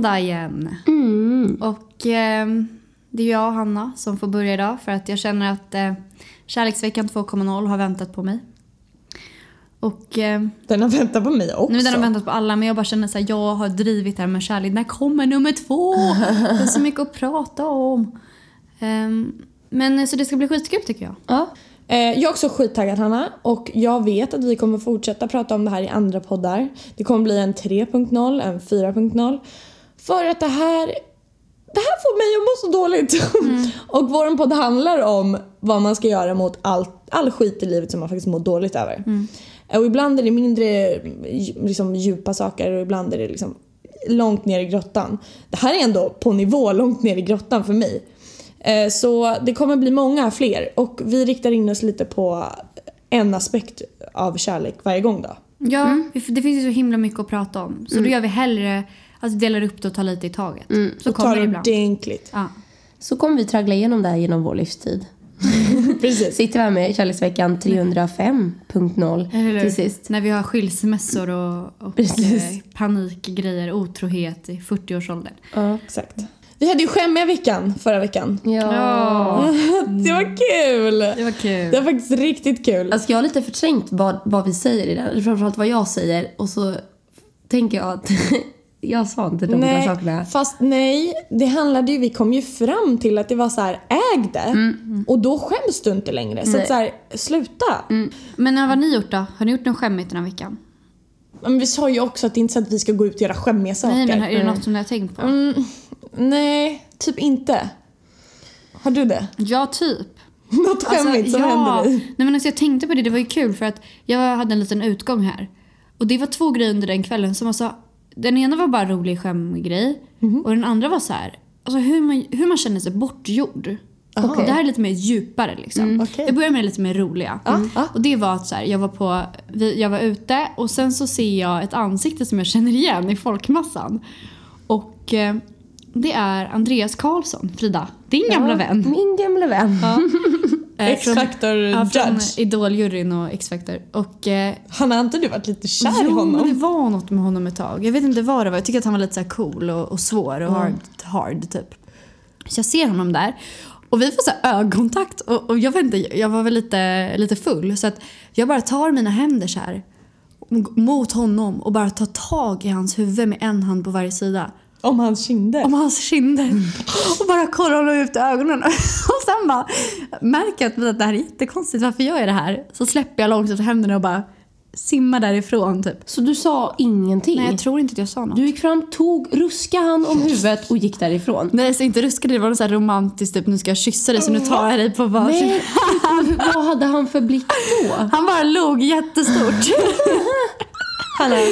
Måndag igen. Mm. Och eh, det är jag, Hanna, som får börja idag för att jag känner att eh, Kärleksveckan 2.0 har väntat på mig. Och eh, Den har väntat på mig också. nu den har väntat på alla men jag bara känner så här, jag har drivit det här med kärlek. När kommer nummer två? Det är så mycket att prata om. Ehm, men så det ska bli skitkul tycker jag. Ja. Eh, jag är också skittaggad Hanna och jag vet att vi kommer fortsätta prata om det här i andra poddar. Det kommer bli en 3.0, en 4.0. För att det här, det här får mig att må så dåligt. och vår podd handlar om vad man ska göra mot all, all skit i livet som man faktiskt mår dåligt över. Eh, Och ibland är det mindre liksom, djupa saker och ibland är det liksom långt ner i grottan. Det här är ändå på nivå långt ner i grottan för mig. Eh, Så det kommer bli många fler och vi riktar in oss lite på en aspekt av kärlek varje gång då. Ja, vi- det finns ju så himla mycket att prata om. Så då gör vi hellre att vi delar upp det och tar lite i taget. Så Och kommer tar det det ibland. ordentligt. Ja. Så kommer vi traggla igenom det här genom vår livstid. Precis. Sitter vi här med Kärleksveckan 305.0 Eller hur? till sist. När vi har skilsmässor och, och Precis. eh, panikgrejer, otrohet i 40-årsåldern. Ja. Exakt. Vi hade ju skämmiga veckan förra veckan. ja. Det var kul! Det var kul. Det var faktiskt riktigt kul. Alltså jag har lite förträngt vad, vad vi säger i den. Framförallt vad jag säger. Och så tänker jag att jag sa inte de där Nej, sakerna. fast nej, det handlade ju, vi kom ju fram till att det var så här, äg det. Och då skäms du inte längre. Så att så här, sluta. Men vad har ni gjort då? Har ni gjort något skämmigt den här veckan? Men vi sa ju också att det är inte så att vi ska gå ut och göra skämmiga saker. Nej, men är det något som ni har tänkt på? Mm, nej, typ inte. Har du det? Ja, typ. Något skämmigt som hände dig? Nej, men alltså, jag tänkte på det, det var ju kul för att jag hade en liten utgång här. Och det var två grejer under den kvällen som var så... Den ena var bara rolig skämgrej Mhm. och den andra var så här, alltså hur man, hur man känner sig bortgjord. Okej. Det här är lite mer djupare liksom. okej. Jag börjar med det lite mer roliga. Mm. Ja, ja. Och det var att så här, jag var på, vi- jag var ute och sen så ser jag ett ansikte som jag känner igen i folkmassan. Och eh, det är Andreas Karlsson, Frida, din gamla vän. Min gamla vän. Eh, från- X-Factor Ja, judge. Idol-juryn och X-Factor. Och eh, Hanna, har inte du varit lite kär i jo, men det honom? var något med honom ett tag. Jag vet inte vad det var. Jag tycker att han var lite så här cool och, och svår och hard, hard typ. Så jag ser honom där. Och vi får så ögonkontakt och, och jag vet inte, jag var väl lite, lite full så att jag bara tar mina händer så här mot honom och bara tar tag i hans huvud med en hand på varje sida. Om hans kinder? Om hans kinder. Och bara kollar honom ut i ögonen. Och sen bara märker jag att det här är jättekonstigt. Varför gör jag det här? Så släpper jag långsamt händerna och bara simmar därifrån typ. Så du sa ingenting? Nej, jag tror inte att jag sa något. Du gick fram, tog, ruskade han om huvudet och gick därifrån. Nej, så inte ruskade. Det var något så här romantiskt, typ nu ska jag kyssa dig så nu tar jag dig på varsin. Vad hade han för blick då? Han bara log jättestort. Han är,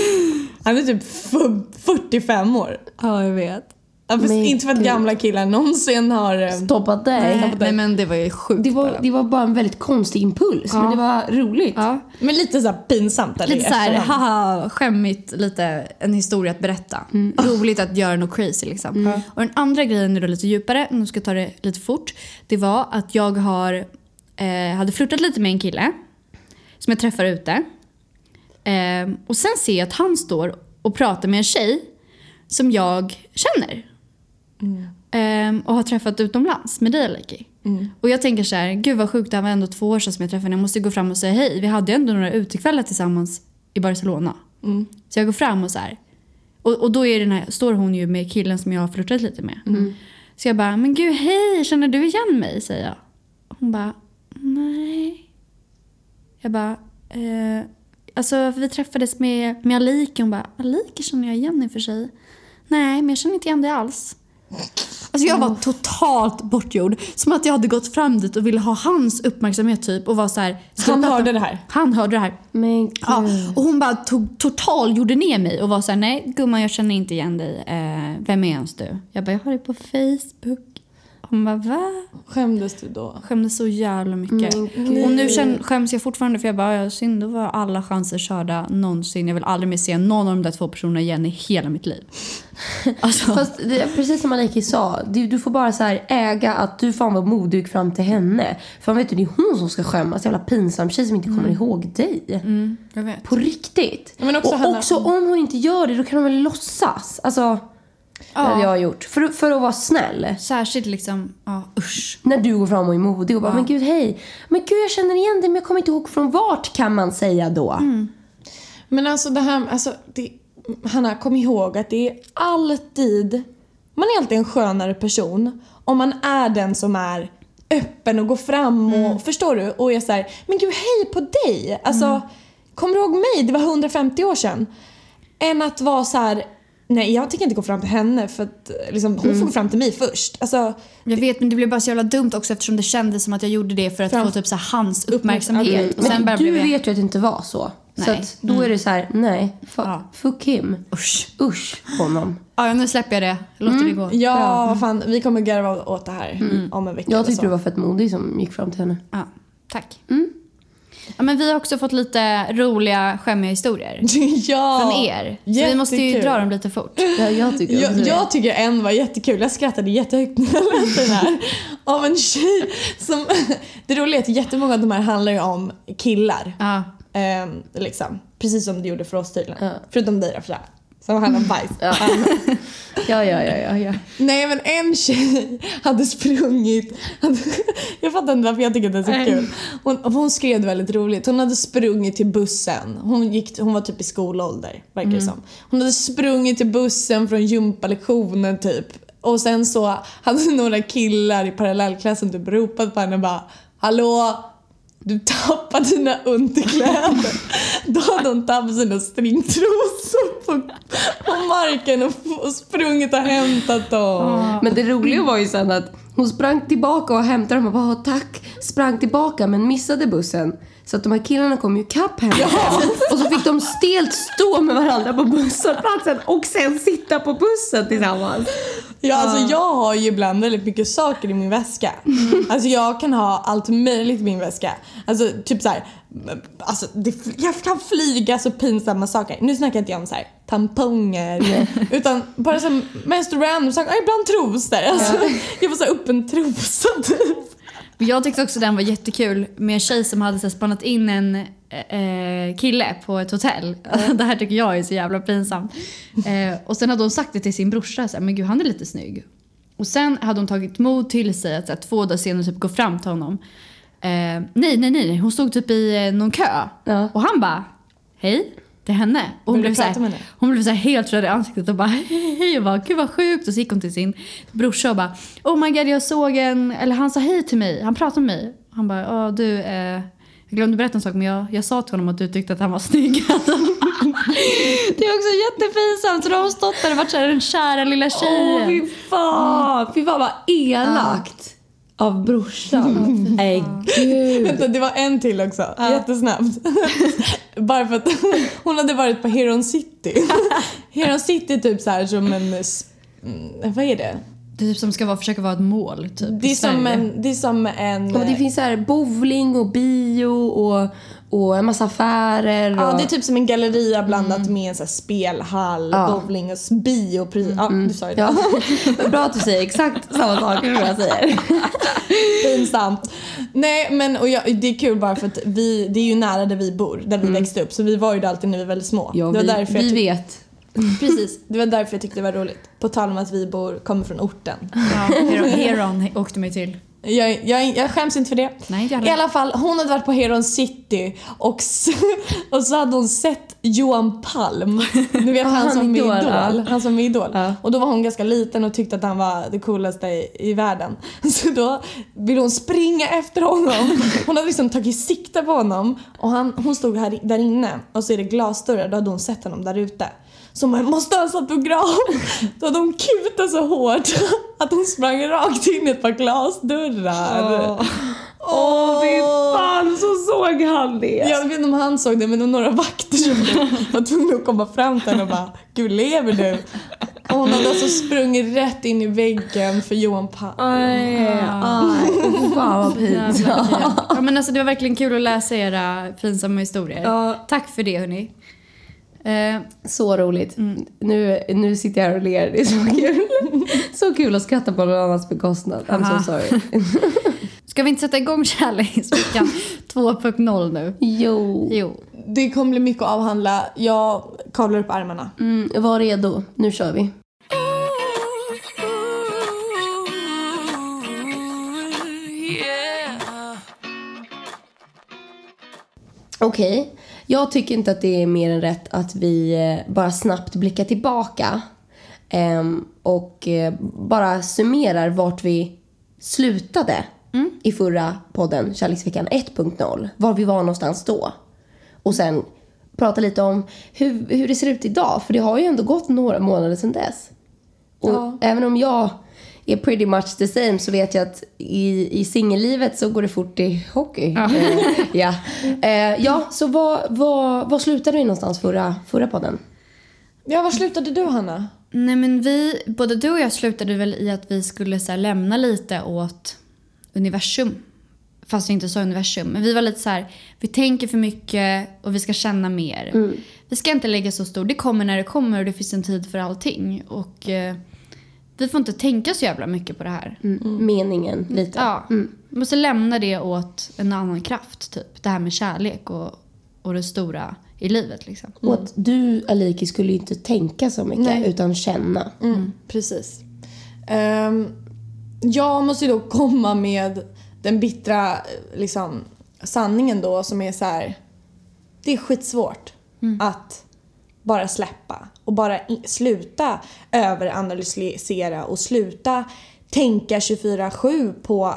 han är typ f- 45 år. ja, jag vet. Ja, fast inte för att gamla killar någonsin har... eh, Stoppat dig? Nej, nej, men det var ju sjukt Det var, bara. det var bara en väldigt konstig impuls, men det var roligt. Ja. Men lite så här pinsamt eller? Lite så här, haha, skämmigt, lite en historia att berätta. Roligt att göra något crazy liksom. Och den andra grejen är då lite djupare, nu ska jag ta det lite fort. Det var att jag har, eh, hade flörtat lite med en kille som jag träffar ute. Eh, och sen ser jag att han står och pratar med en tjej som jag känner. Eh, och har träffat utomlands med dig Liki. Och jag tänker så här, gud vad sjukt, det här var ändå två år sedan som jag träffade henne. Jag måste gå fram och säga hej. Vi hade ju ändå några utekvällar tillsammans i Barcelona. Så jag går fram och så här. Och, och då är den här, står hon ju med killen som jag har flörtat lite med. Så jag bara, men gud hej, känner du igen mig? säger jag. Hon bara, nej. Jag bara, eh, alltså vi träffades med, med Alike. Hon bara, Alike känner jag igen i och för sig. Nej, men jag känner inte igen dig alls. Alltså jag var totalt bortgjord. Som att jag hade gått fram dit och ville ha hans uppmärksamhet typ och var så här. "Ska Han jag prata?" hörde det här. Han hörde det här. Men gud. Ja, och hon bara tog total gjorde ner mig och var så här, nej gumman jag känner inte igen dig. Eh, vem är ens du? Jag bara, jag har det på Facebook. Hon bara va? Skämdes du då? Skämdes så jävla mycket. Mm, och nu känn, skäms jag fortfarande för jag bara, ja, synd då var alla chanser körda någonsin. Jag vill aldrig mer se någon av de där två personerna igen i hela mitt liv. Alltså, Fast precis som Aleki sa, du, du får bara så här äga att du fan var modig gick fram till henne. För vet du, det är hon som ska skämmas. Jävla pinsam tjej som inte kommer ihåg dig. jag vet. På riktigt. Men också och Hanna- också om hon inte gör det, då kan hon väl låtsas. Alltså, det hade jag gjort. För, för att vara snäll. Särskilt liksom, ja usch. När du går fram och är modig och bara, men gud hej. Men gud jag känner igen dig men jag kommer inte ihåg från vart kan man säga då. Men alltså det här, alltså det, Hanna kom ihåg att det är alltid, man är alltid en skönare person om man är den som är öppen och går fram och, förstår du? Och är så här, men gud hej på dig! Alltså, kommer du ihåg mig? Det var 150 år sedan. Än att vara så här, nej jag tänker inte gå fram till henne för att liksom, hon får gå fram till mig först. Alltså, Jag vet men det blev bara så jävla dumt också eftersom det kändes som att jag gjorde det för att Fram- få typ så här, hans uppmärksamhet. Och sen Men du jag... vet ju att det inte var så. Så Nej. att då är det så här, nej, fu- Ja. fuck him. Usch. Usch honom. Ja nu släpper jag det. Låter det gå. ja, vad fan, vi kommer garva åt det här om en vecka Jag tyckte så. du var fett modig som gick fram till henne. Ja, tack. Ja, men vi har också fått lite roliga skämmiga historier ja, från er. Så vi måste ju dra dem lite fort. Ja, jag tycker Jag, jag tycker en var jättekul. Jag skrattade jättehögt när jag läste den här. Av en tjej som... Det roliga är att jättemånga av de här handlar ju om killar. Ja. Ehm, liksom. Precis som det gjorde för oss tydligen. Ja. Förutom dig då Freja. Som handlar om bajs. Ja. ja, ja, ja, ja, ja. Nej men en tjej hade sprungit. Hade, jag fattar inte varför jag tycker det är så kul. Hon, hon skrev det väldigt roligt. Hon hade sprungit till bussen. Hon, gick, hon var typ i skolålder verkar det som. Hon hade sprungit till bussen från gympalektionen typ. Och sen så hade några killar i parallellklassen typ ropat på henne och bara Hallå! Du tappade dina underkläder. Då hade hon tappat sina stringtrosor på, på marken och, och sprungit och hämtat dem. Men det roliga var ju sen att hon sprang tillbaka och hämtade dem och bara "Åh, tack. Sprang tillbaka men missade bussen. Så att de här killarna kom ju ikapp henne sen. Och så fick de stelt stå med varandra på busshållplatsen och sen sitta på bussen tillsammans. Ja, alltså jag har ju ibland väldigt mycket saker i min väska. Alltså jag kan ha allt möjligt i min väska. Alltså typ så här, alltså det, jag kan flyga så pinsamma saker. Nu snackar inte jag om så här tamponger utan bara så här, mest random saker. Ja, Ibland trosor. Alltså, Jag får så upp en trosa typ. Jag tyckte också den var jättekul med en tjej som hade så här, spannat in en eh, kille på ett hotell. det här tycker jag är så jävla pinsamt. Eh, och sen hade hon sagt det till sin brorsa, så här, men gud han är lite snygg. Och sen hade hon tagit mod till sig att så här, två dagar senare typ gå fram till honom. Eh, nej, nej, nej, hon stod typ i eh, någon kö. Ja. Och han bara, hej, till henne. Och hon blev, så här, hon blev så helt röd i ansiktet och bara hej och bara gud vad sjukt. Och så gick hon till sin brorsa och bara oh my god jag såg en, eller han sa hej till mig, han pratade med mig. Han bara ja du, eh, jag glömde berätta en sak men jag, jag sa till honom att du tyckte att han var snygg. det är också jättepinsamt så då har stått där och varit så här, den kära lilla Åh tjejen. fy fan! Fy fan vad elakt av brorsan. Nej gud. Vänta, det var en till också. Jättesnabbt. Bara för att hon hade varit på Heron City. Heron City är typ så här som en... mm, Vad är det? Det är typ som ska vara, försöka vara ett mål typ, Det är som en... Det är som en Ja, det finns så här bowling och bio och, och en massa affärer. Och... Ja, det är typ som en galleria blandat med en så här spelhall, Ja. bowling och bio. Precis. Ja, du sa ju det. Ja, bra att du säger exakt samma sak som jag säger. Pinsamt. Nej, men och jag, det är kul bara för att vi, det är ju nära där vi bor, där vi växte upp. Så vi var ju där alltid när vi var väldigt små. Ja, det var vi, därför vi vet. Precis, det var därför jag tyckte det var roligt. På tal om att vi bor, kommer från orten. Ja, Heron, åkte mig till. Jag, jag, jag skäms inte för det. Nej, I alla fall, hon hade varit på Heron City och, och så hade hon sett Johan Palm. Du vet han, han som är Idol, Idol. ja. Han som är Idol. Ja. Och då var hon ganska liten och tyckte att han var det coolaste i, i världen. Så då ville hon springa efter honom. Hon hade liksom tagit sikte på honom och han, hon stod här, där inne och så är det glasdörrar. Då hade hon sett honom där ute. Så hon bara, måste ha en autograf. Då hade hon kutat så hårt att hon sprang rakt in i ett par glasdörrar. Åh fy fan så såg han det. Jag vet inte om han såg det men det var några vakter som var tvungna att komma fram till henne och bara Gud lever du? Och hon hade alltså sprungit rätt in i väggen för Johan Palm. Aj, aj. Fan vad pinsamt. Ja, men alltså, det var verkligen kul att läsa era pinsamma historier. Ja. Tack för det hörni. Eh, Så roligt. Nu, nu sitter jag här och ler. Det är så kul. så kul att skratta på någon annans bekostnad. I'm Aha. so sorry. ska vi inte sätta igång kärleksveckan 2.0 nu? jo. Jo. Det kommer bli mycket att avhandla. Jag kavlar upp armarna. Mm, var redo. Nu kör vi. Okej, jag tycker inte att det är mer än rätt att vi eh, bara snabbt blickar tillbaka ehm, och eh, bara summerar vart vi slutade i förra podden, Kärleksveckan 1.0. Var vi var någonstans då. Och sen prata lite om hur, hur det ser ut idag, för det har ju ändå gått några månader sedan dess. Och Ja. även om jag är pretty much the same så vet jag att i, i singellivet så går det fort i hockey. Ja, ja. Eh, ja så vad, vad, vad slutade vi någonstans förra, förra podden? Ja, var slutade du Hanna? Nej men vi, både du och jag slutade väl i att vi skulle så här, lämna lite åt universum. Fast jag inte sa universum. Men vi var lite så här, vi tänker för mycket och vi ska känna mer. Vi ska inte lägga så stor, det kommer när det kommer och det finns en tid för allting. Och eh, vi får inte tänka så jävla mycket på det här. Meningen lite. Ja, vi måste lämna det åt en annan kraft typ. Det här med kärlek och, och det stora i livet liksom. Och att du Aliki skulle ju inte tänka så mycket Nej. utan känna. Mm, precis. Ehm, jag måste ju då komma med den bittra liksom, sanningen då som är så här. Det är skitsvårt att bara släppa och bara sluta överanalysera och sluta tänka 24-7 på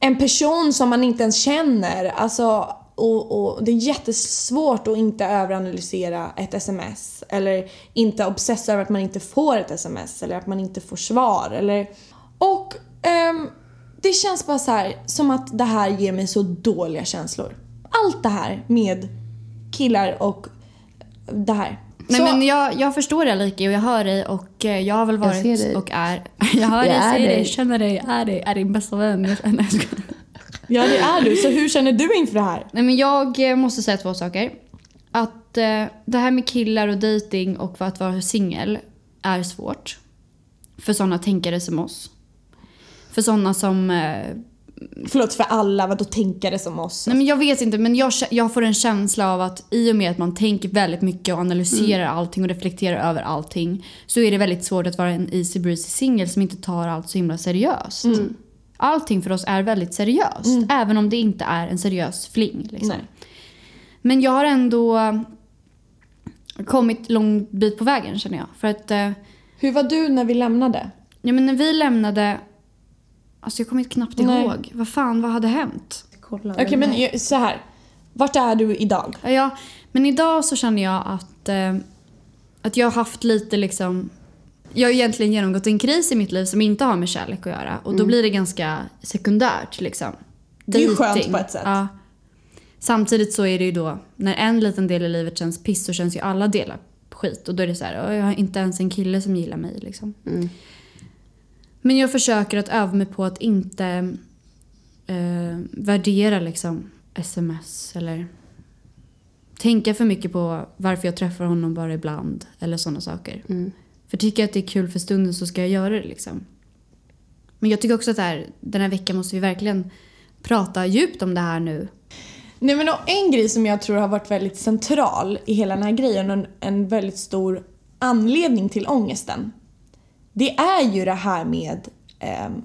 en person som man inte ens känner. Alltså, och, och det är jättesvårt att inte överanalysera ett sms eller inte obsessa över att man inte får ett sms eller att man inte får svar. Eller, och um, det känns bara så här som att det här ger mig så dåliga känslor. Allt det här med killar och det här. Nej men jag, jag förstår det Aliki och jag hör dig och eh, jag har väl varit dig. och är... Jag hör dig, Jag är ser dig, dig. känner dig, är dig, är din bästa vän. Ja det är du, så hur känner du inför det här? Nej men jag eh, måste säga två saker. Att eh, det här med killar och dating och att vara singel är svårt. För sådana tänkare som oss. För sådana som... Eh, Förlåt för alla, vadå tänkare som oss? nej men jag vet inte men jag, jag får en känsla av att i och med att man tänker väldigt mycket och analyserar allting och reflekterar över allting. Så är det väldigt svårt att vara en easy breezy singel som inte tar allt så himla seriöst. Allting för oss är väldigt seriöst. Även om det inte är en seriös fling. Liksom. Men jag har ändå kommit lång bit på vägen känner jag. För att eh, Hur var du när vi lämnade? ja, men när vi lämnade... Alltså jag kommer knappt Nej. ihåg. Vad fan, vad hade hänt? Okej men ju- så här. Vart är du idag? Ja, men idag så känner jag att, eh, att jag har haft lite liksom... Jag har egentligen genomgått en kris i mitt liv som inte har med kärlek att göra. Och då blir det ganska sekundärt liksom. Det är ju skönt på ett sätt. Ja. Samtidigt så är det ju då, när en liten del i livet känns piss så känns ju alla delar skit. Och då är det så här, "Åh, jag har inte ens en kille som gillar mig liksom. Men jag försöker att öva mig på att inte eh, värdera liksom sms eller tänka för mycket på varför jag träffar honom bara ibland eller sådana saker. För tycker jag att det är kul för stunden så ska jag göra det liksom. Men jag tycker också att här, den här veckan måste vi verkligen prata djupt om det här nu. Nej men en grej som jag tror har varit väldigt central i hela den här grejen och en, en väldigt stor anledning till ångesten. Det är ju det här med ehm,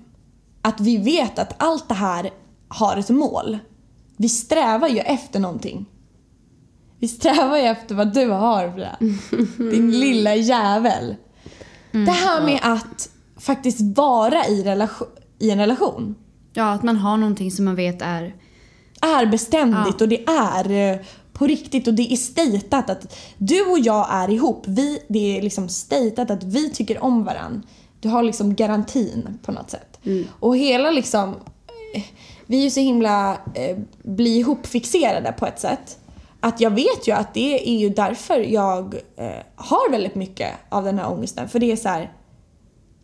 att vi vet att allt det här har ett mål. Vi strävar ju efter någonting. Vi strävar ju efter vad du har Frida. Din lilla jävel. det här med att faktiskt vara i, relation, i en relation Ja, att man har någonting som man vet är... är beständigt och det är eh, på riktigt och det är statat att du och jag är ihop. Vi, det är liksom statat att vi tycker om varann. Du har liksom garantin på något sätt. Och hela liksom, eh, vi är ju så himla eh, bli ihop-fixerade på ett sätt. att jag vet ju att det är ju därför jag eh, har väldigt mycket av den här ångesten. För det är så här,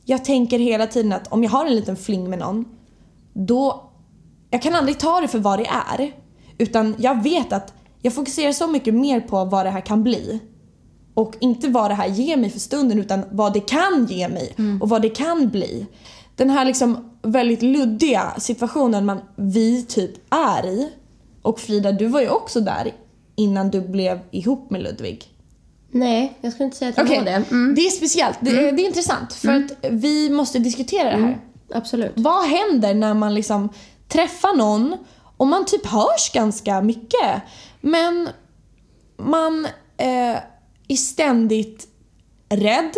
jag tänker hela tiden att om jag har en liten fling med någon, då... Jag kan aldrig ta det för vad det är. Utan jag vet att jag fokuserar så mycket mer på vad det här kan bli. Och inte vad det här ger mig för stunden utan vad det kan ge mig och vad det kan bli. Den här liksom väldigt luddiga situationen man, vi typ är i. Och Frida, du var ju också där innan du blev ihop med Ludvig. Nej, jag skulle inte säga att jag Okej, var det. Mm. det är speciellt. Det, är- det är intressant för att vi måste diskutera det här. Absolut. Vad händer när man liksom träffar någon och man typ hörs ganska mycket men man eh, är ständigt rädd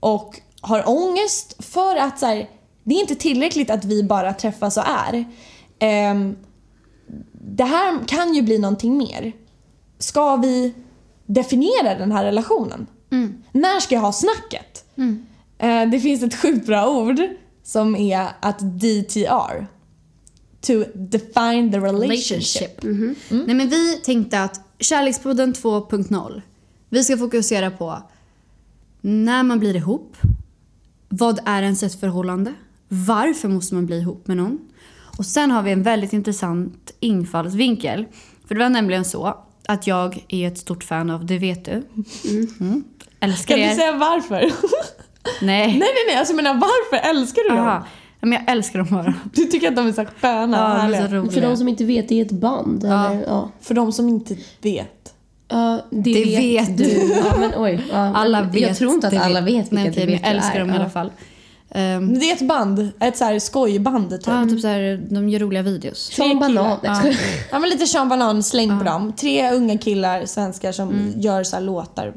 och har ångest för att så här, det är inte tillräckligt att vi bara träffas och är. Ehm, det här kan ju bli någonting mer. Ska vi definiera den här relationen? När ska jag ha snacket? Eh, det finns ett sjukt bra ord som är att DTR. To define the relationship. Relationship. Nej, men vi tänkte att Kärlekspodden 2.0. Vi ska fokusera på när man blir ihop. Vad är ens ett förhållande? Varför måste man bli ihop med någon? Och sen har vi en väldigt intressant infallsvinkel. För det var nämligen så att jag är ett stort fan av Det vet du. Mm. Älskar Kan du er. säga varför? nej, Nej. nej, nej. Alltså jag menar varför älskar du dem? Aha. Ja, Men jag älskar dem bara. Du tycker att de är så sköna och Ja, är härliga. så. För de som inte vet, det är ett band. Ja. Eller, ja. För de som inte vet. Ja, det, Det vet du. Ja, men oj. Ja, Alla vet. Jag tror inte att det alla vet vilka Nej, det vet jag älskar dem i Ja. alla fall. Um, Det är ett band. Ett så här skojband typ. ja, typ så här, de gör roliga videos. Sean Banan. Nej, Ja men lite Sean Banan släng på dem. Tre unga killar, svenskar som gör så här låtar.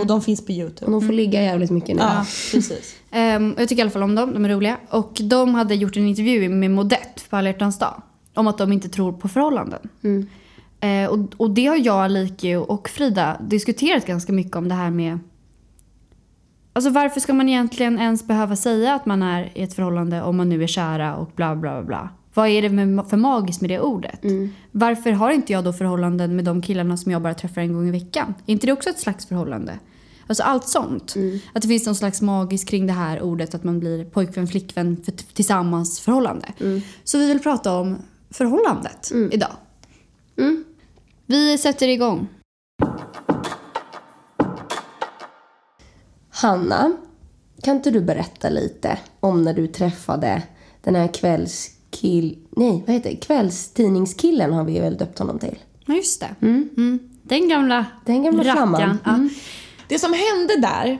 Och de finns på Och Youtube. de får ligga jävligt mycket nu. Ja, precis. Ehm, jag tycker i alla fall om dem, de är roliga. Och de hade gjort en intervju med Modett på alla dag. Om att de inte tror på förhållanden. Eh, och, och det har jag, Likio och Frida diskuterat ganska mycket om det här med... Alltså varför ska man egentligen ens behöva säga att man är i ett förhållande om man nu är kära och bla bla bla. Vad är det med, för magiskt med det ordet? Varför har inte jag då förhållanden med de killarna som jag bara träffar en gång i veckan? Är inte det också ett slags förhållande? Alltså allt sånt. Att det finns någon slags magiskt kring det här ordet att man blir pojkvän, flickvän, för, tillsammans förhållande. Så vi vill prata om förhållandet idag. Vi sätter igång. Hanna, kan inte du berätta lite om när du träffade den här kvällskill... Nej, vad heter det? Kvällstidningskillen har vi väl döpt honom till? Ja, just det. Mm. Den gamla Den gamla rackaren. flamman. Ja. Det som hände där,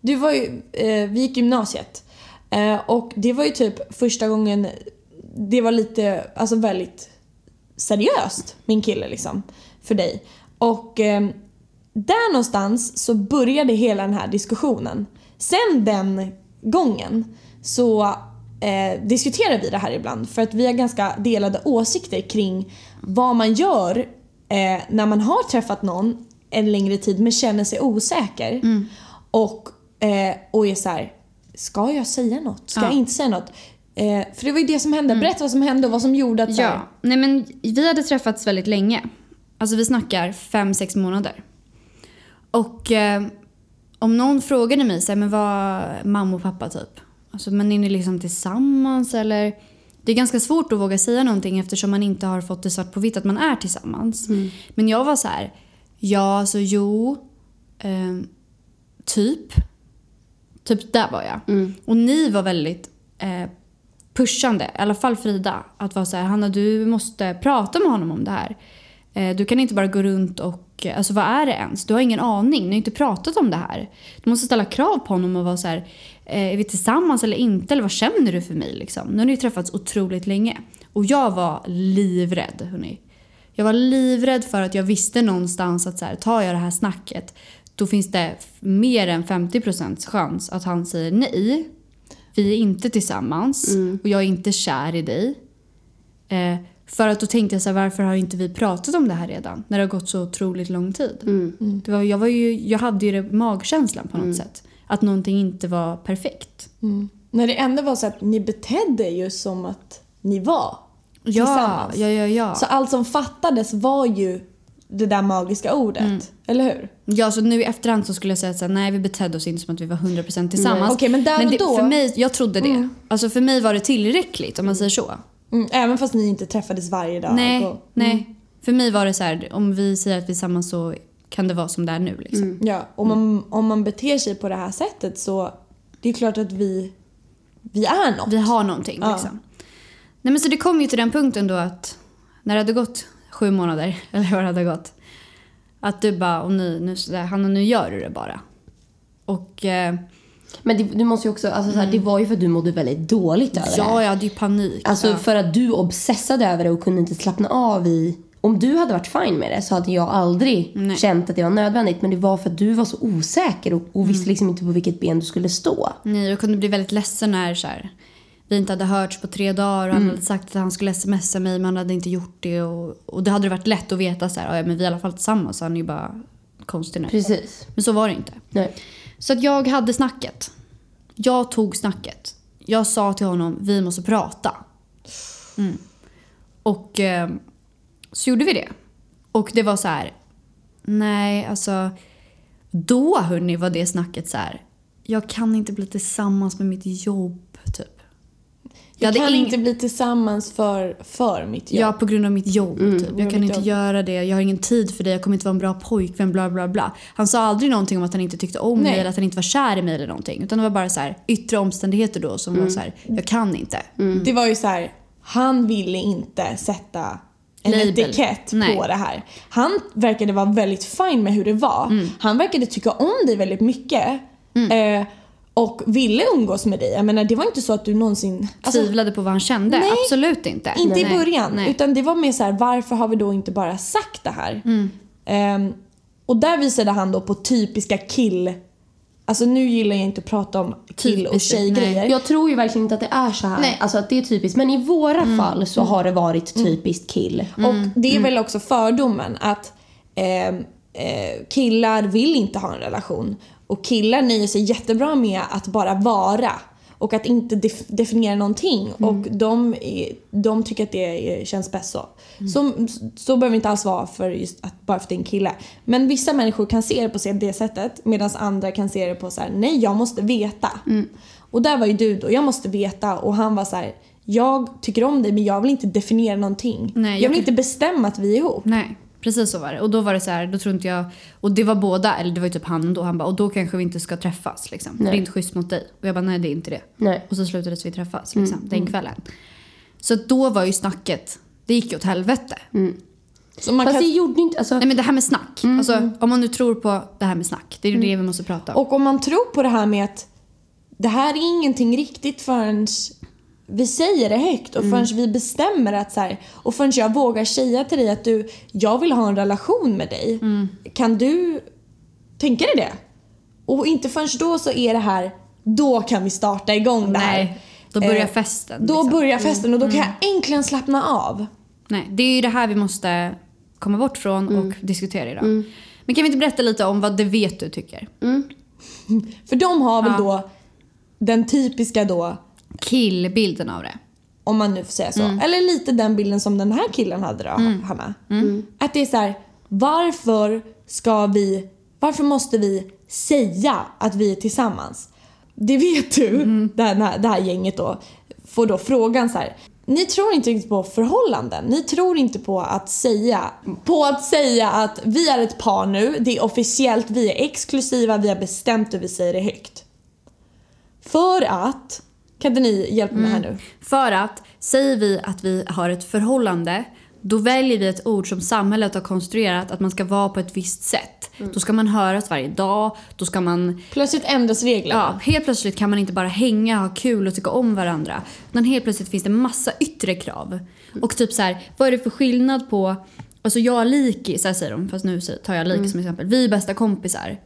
du var ju, eh, vi gick gymnasiet. Eh, och det var ju typ första gången det var lite, alltså väldigt seriöst, min kille liksom, för dig. Och eh, där någonstans så började hela den här diskussionen. Sen den gången så eh, diskuterar vi det här ibland för att vi har ganska delade åsikter kring vad man gör eh, när man har träffat någon en längre tid men känner sig osäker. Och, eh, och är så här: ska jag säga något? Ska Ja. jag inte säga något? Eh, för det var ju det som hände. Berätta vad som hände och vad som gjorde att så här, Ja, nej men vi hade träffats väldigt länge. Alltså vi snackar fem, sex månader. Och eh, om någon frågade mig så här, men vad mamma och pappa typ. Alltså men är ni liksom tillsammans eller? Det är ganska svårt att våga säga någonting eftersom man inte har fått det svart på vitt att man är tillsammans. Men jag var så här, ja alltså jo, eh, typ. Typ där var jag. Och ni var väldigt eh, pushande, i alla fall Frida. Att vara så här, Hanna du måste prata med honom om det här. Eh, du kan inte bara gå runt och, eh, alltså vad är det ens? Du har ingen aning, ni har inte pratat om det här. Du måste ställa krav på honom och vara så här, eh, är vi tillsammans eller inte? Eller vad känner du för mig liksom? Nu har ni träffats otroligt länge. Och jag var livrädd, hörni. Jag var livrädd för att jag visste någonstans att så här, tar jag det här snacket då finns det mer än 50% chans att han säger nej. Vi är inte tillsammans och jag är inte kär i dig. Eh, för att då tänkte jag så här, varför har inte vi pratat om det här redan? När det har gått så otroligt lång tid. Det var, jag, var ju, jag hade ju det, magkänslan på något sätt. Att någonting inte var perfekt. När det ändå var så att ni betedde ju som att ni var Ja, tillsammans. ja, ja, ja. Så allt som fattades var ju det där magiska ordet. Mm. Eller hur? Ja, så nu i efterhand så skulle jag säga att nej vi betedde oss inte som att vi var 100% tillsammans. Nej. Okej, men där och det, då- För mig, jag trodde det. Alltså för mig var det tillräckligt om man säger så. Mm, även fast ni inte träffades varje dag. Nej, och- nej. För mig var det så här, om vi säger att vi är tillsammans så kan det vara som det är nu liksom. Ja, om man, om man beter sig på det här sättet så det är klart att vi, vi är något. Vi har någonting Ja. liksom. Nej men så det kom ju till den punkten då att när det hade gått sju månader, eller vad det hade gått. Att du bara, och nu, nu, så där, Hanna nu gör du det bara. Och eh, Men det, du måste ju också, alltså, så här, det var ju för att du mådde väldigt dåligt över det. ja, jag hade ju panik. Alltså ja. för att du obsessade över det och kunde inte slappna av i... Om du hade varit fine med det så hade jag aldrig Nej. känt att det var nödvändigt. Men det var för att du var så osäker och, och Mm. visste liksom inte på vilket ben du skulle stå. Nej, jag kunde bli väldigt ledsen när så här, vi inte hade hörts på tre dagar och han hade sagt att han skulle smsa mig men han hade inte gjort det. Och, och det hade det varit lätt att veta så här, ja, men vi är i alla fall tillsammans så han är ju bara konstig nu. Precis. Men så var det inte. Nej. Så att jag hade snacket. Jag tog snacket. Jag sa till honom, vi måste prata. Mm. Och eh, så gjorde vi det. Och det var så här, nej alltså. Då hörni var det snacket så här. Jag kan inte bli tillsammans med mitt jobb typ jag kan ing- inte bli tillsammans för, för mitt jobb. Ja, på grund av mitt jobb. Typ. Jag kan inte jobb. göra det. Jag har ingen tid för det. Jag kommer inte vara en bra pojkvän. Bla, bla, bla. Han sa aldrig någonting om att han inte tyckte om Nej. mig eller att han inte var kär i mig eller någonting. Utan det var bara så här, yttre omständigheter då som var så här, jag kan inte. Det var ju så här, han ville inte sätta en Label. etikett Nej. på det här. Han verkade vara väldigt fin med hur det var. Mm. Han verkade tycka om dig väldigt mycket. Eh, och ville umgås med dig. Jag menar det var inte så att du någonsin... Alltså, Tvivlade på vad han kände. Nej. Absolut inte. inte i början. Nej. Utan det var mer så här, varför har vi då inte bara sagt det här? Mm. Ehm, och där visade han då på typiska kill... Alltså nu gillar jag inte att prata om kill och tjejgrejer. Jag tror ju verkligen inte att det är så här. Nej. Alltså att det är typiskt. Men i våra Mm. fall så har det varit typiskt kill. Och det är väl också fördomen att eh, eh, killar vill inte ha en relation. Och killar nöjer sig jättebra med att bara vara. Och att inte def- definiera någonting. Och de, är, de tycker att det är, känns bäst så. så. Så behöver det inte alls vara för just att, bara för att det är en kille. Men vissa människor kan se det på det sättet. Medan andra kan se det på så här: nej jag måste veta. Och där var ju du då, jag måste veta. Och han var så här. jag tycker om dig men jag vill inte definiera någonting. Nej, jag jag vill inte bestämma att vi är ihop. Nej, precis så var det. Och då var det så här, då tror inte jag... Och det var båda, eller det var ju typ han då. Han bara, och då kanske vi inte ska träffas liksom. Det är inte schysst mot dig. Och jag bara, nej det är inte det. Nej. Och så slutades vi träffas liksom, den kvällen. Så då var ju snacket, det gick ju åt helvete. Så man Fast kan, det gjorde inte... Alltså, Nej men det här med snack. Alltså, om man nu tror på det här med snack. Det är ju det vi måste prata om. och om man tror på det här med att det här är ingenting riktigt förrän vi säger det högt och förrän vi bestämmer att så här, och förrän jag vågar säga till dig att du, jag vill ha en relation med dig. Kan du tänka dig det? Och inte förrän då så är det här, då kan vi starta igång det här. Nej, då börjar Eh, festen. Då liksom. börjar festen och då kan jag äntligen slappna av. Nej, det är ju det här vi måste komma bort från och diskutera idag. Men kan vi inte berätta lite om vad det vet du tycker? För de har väl Ja. då den typiska då, Killbilden av det. om man nu får säga så. Eller lite den bilden som den här killen hade då, Hanna. Att det är så här, varför ska vi, varför måste vi säga att vi är tillsammans? Det vet du, det, här, det här gänget då, får då frågan så här. Ni tror inte riktigt på förhållanden. Ni tror inte på att säga på att säga att vi är ett par nu, det är officiellt, vi är exklusiva, vi har bestämt och vi säger det högt. För att, kan inte ni hjälpa mig här nu? För att säger vi att vi har ett förhållande då väljer vi ett ord som samhället har konstruerat att man ska vara på ett visst sätt. Då ska man höras varje dag, då ska man... Plötsligt ändras reglerna. Ja, helt plötsligt kan man inte bara hänga, ha kul och tycka om varandra. Utan helt plötsligt finns det massa yttre krav. Och typ så här, vad är det för skillnad på... Alltså jag och Liki, så här säger de, fast nu tar jag Liki som exempel. Vi är bästa kompisar.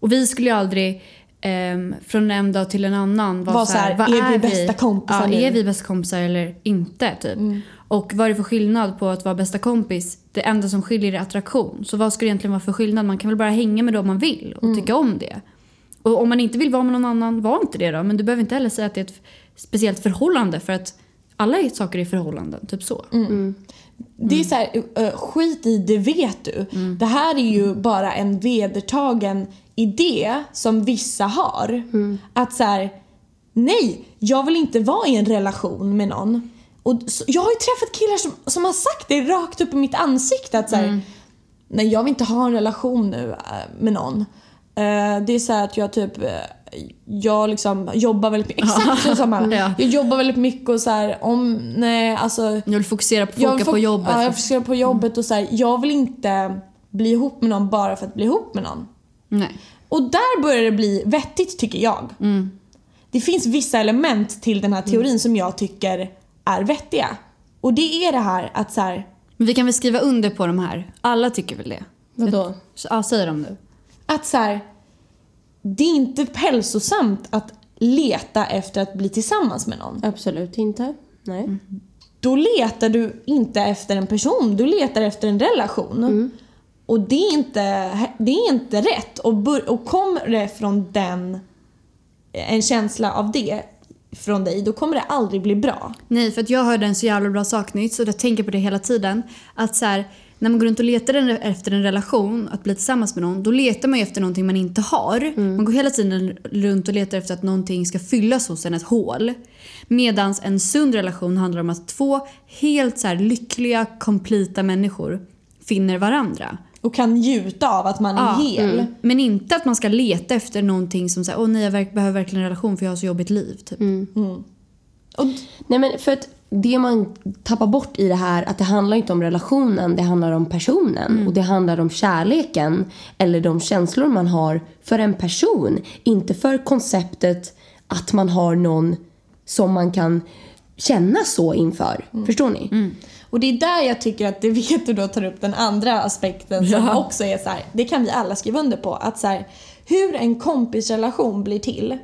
Och vi skulle ju aldrig ehm, från en dag till en annan vara Var så här, vad är vi bästa kompisar ja, är vi bästa kompisar eller inte? Typ. Och vad är det för skillnad på att vara bästa kompis? Det enda som skiljer är attraktion. Så vad ska det egentligen vara för skillnad? Man kan väl bara hänga med dem man vill och tycka om det. Och om man inte vill vara med någon annan, var inte det då. Men du behöver inte heller säga att det är ett speciellt förhållande för att alla saker i förhållanden, typ så. Det är så här, skit i det vet du. Det här är ju bara en vedertagen idé som vissa har. Att så här, nej, jag vill inte vara i en relation med någon. Och så, jag har ju träffat killar som, som har sagt det rakt upp i mitt ansikte att så här, nej jag vill inte ha en relation nu uh, med någon. Uh, det är så här att jag typ uh, jag liksom jobbar väldigt mycket, exakt så som alla. Ja. Jag jobbar väldigt mycket och så här, om, nej alltså Jag vill fokusera på, jag vill på fok- jobbet. Ja, jag fokuserar på jobbet och så här, jag vill inte bli ihop med någon bara för att bli ihop med någon. Nej. Och där börjar det bli vettigt tycker jag. Det finns vissa element till den här teorin som jag tycker är vettiga. Och det är det här att så här, Men vi kan väl skriva under på de här? Alla tycker väl det? Vadå? Så, ja, säg dem nu. att så här, det är inte hälsosamt att leta efter att bli tillsammans med någon. Absolut inte. Nej. Då letar du inte efter en person, du letar efter en relation. Och det är inte, det är inte rätt. Och, bör, och kommer det från den, en känsla av det från dig, då kommer det aldrig bli bra. Nej, för att jag hörde en så jävla bra sak nyss och jag tänker på det hela tiden. Att så här, när man går runt och letar efter en relation, att bli tillsammans med någon, då letar man efter någonting man inte har. Man går hela tiden runt och letar efter att någonting ska fyllas hos en, ett hål. Medan en sund relation handlar om att två helt så lyckliga, kompleta människor finner varandra. Och kan njuta av att man är Ja, hel. Men inte att man ska leta efter någonting som säger åh nej jag behöver verkligen en relation för jag har så jobbigt liv. Typ. Och, Nej men för att det man tappar bort i det här att det handlar inte om relationen, det handlar om personen. Och det handlar om kärleken eller de känslor man har för en person. Inte för konceptet att man har någon som man kan känna så inför. Förstår ni? och det är där jag tycker att det vet du då tar upp den andra aspekten som Ja. också är så här, det kan vi alla skriva under på. Att så här, hur en kompisrelation blir till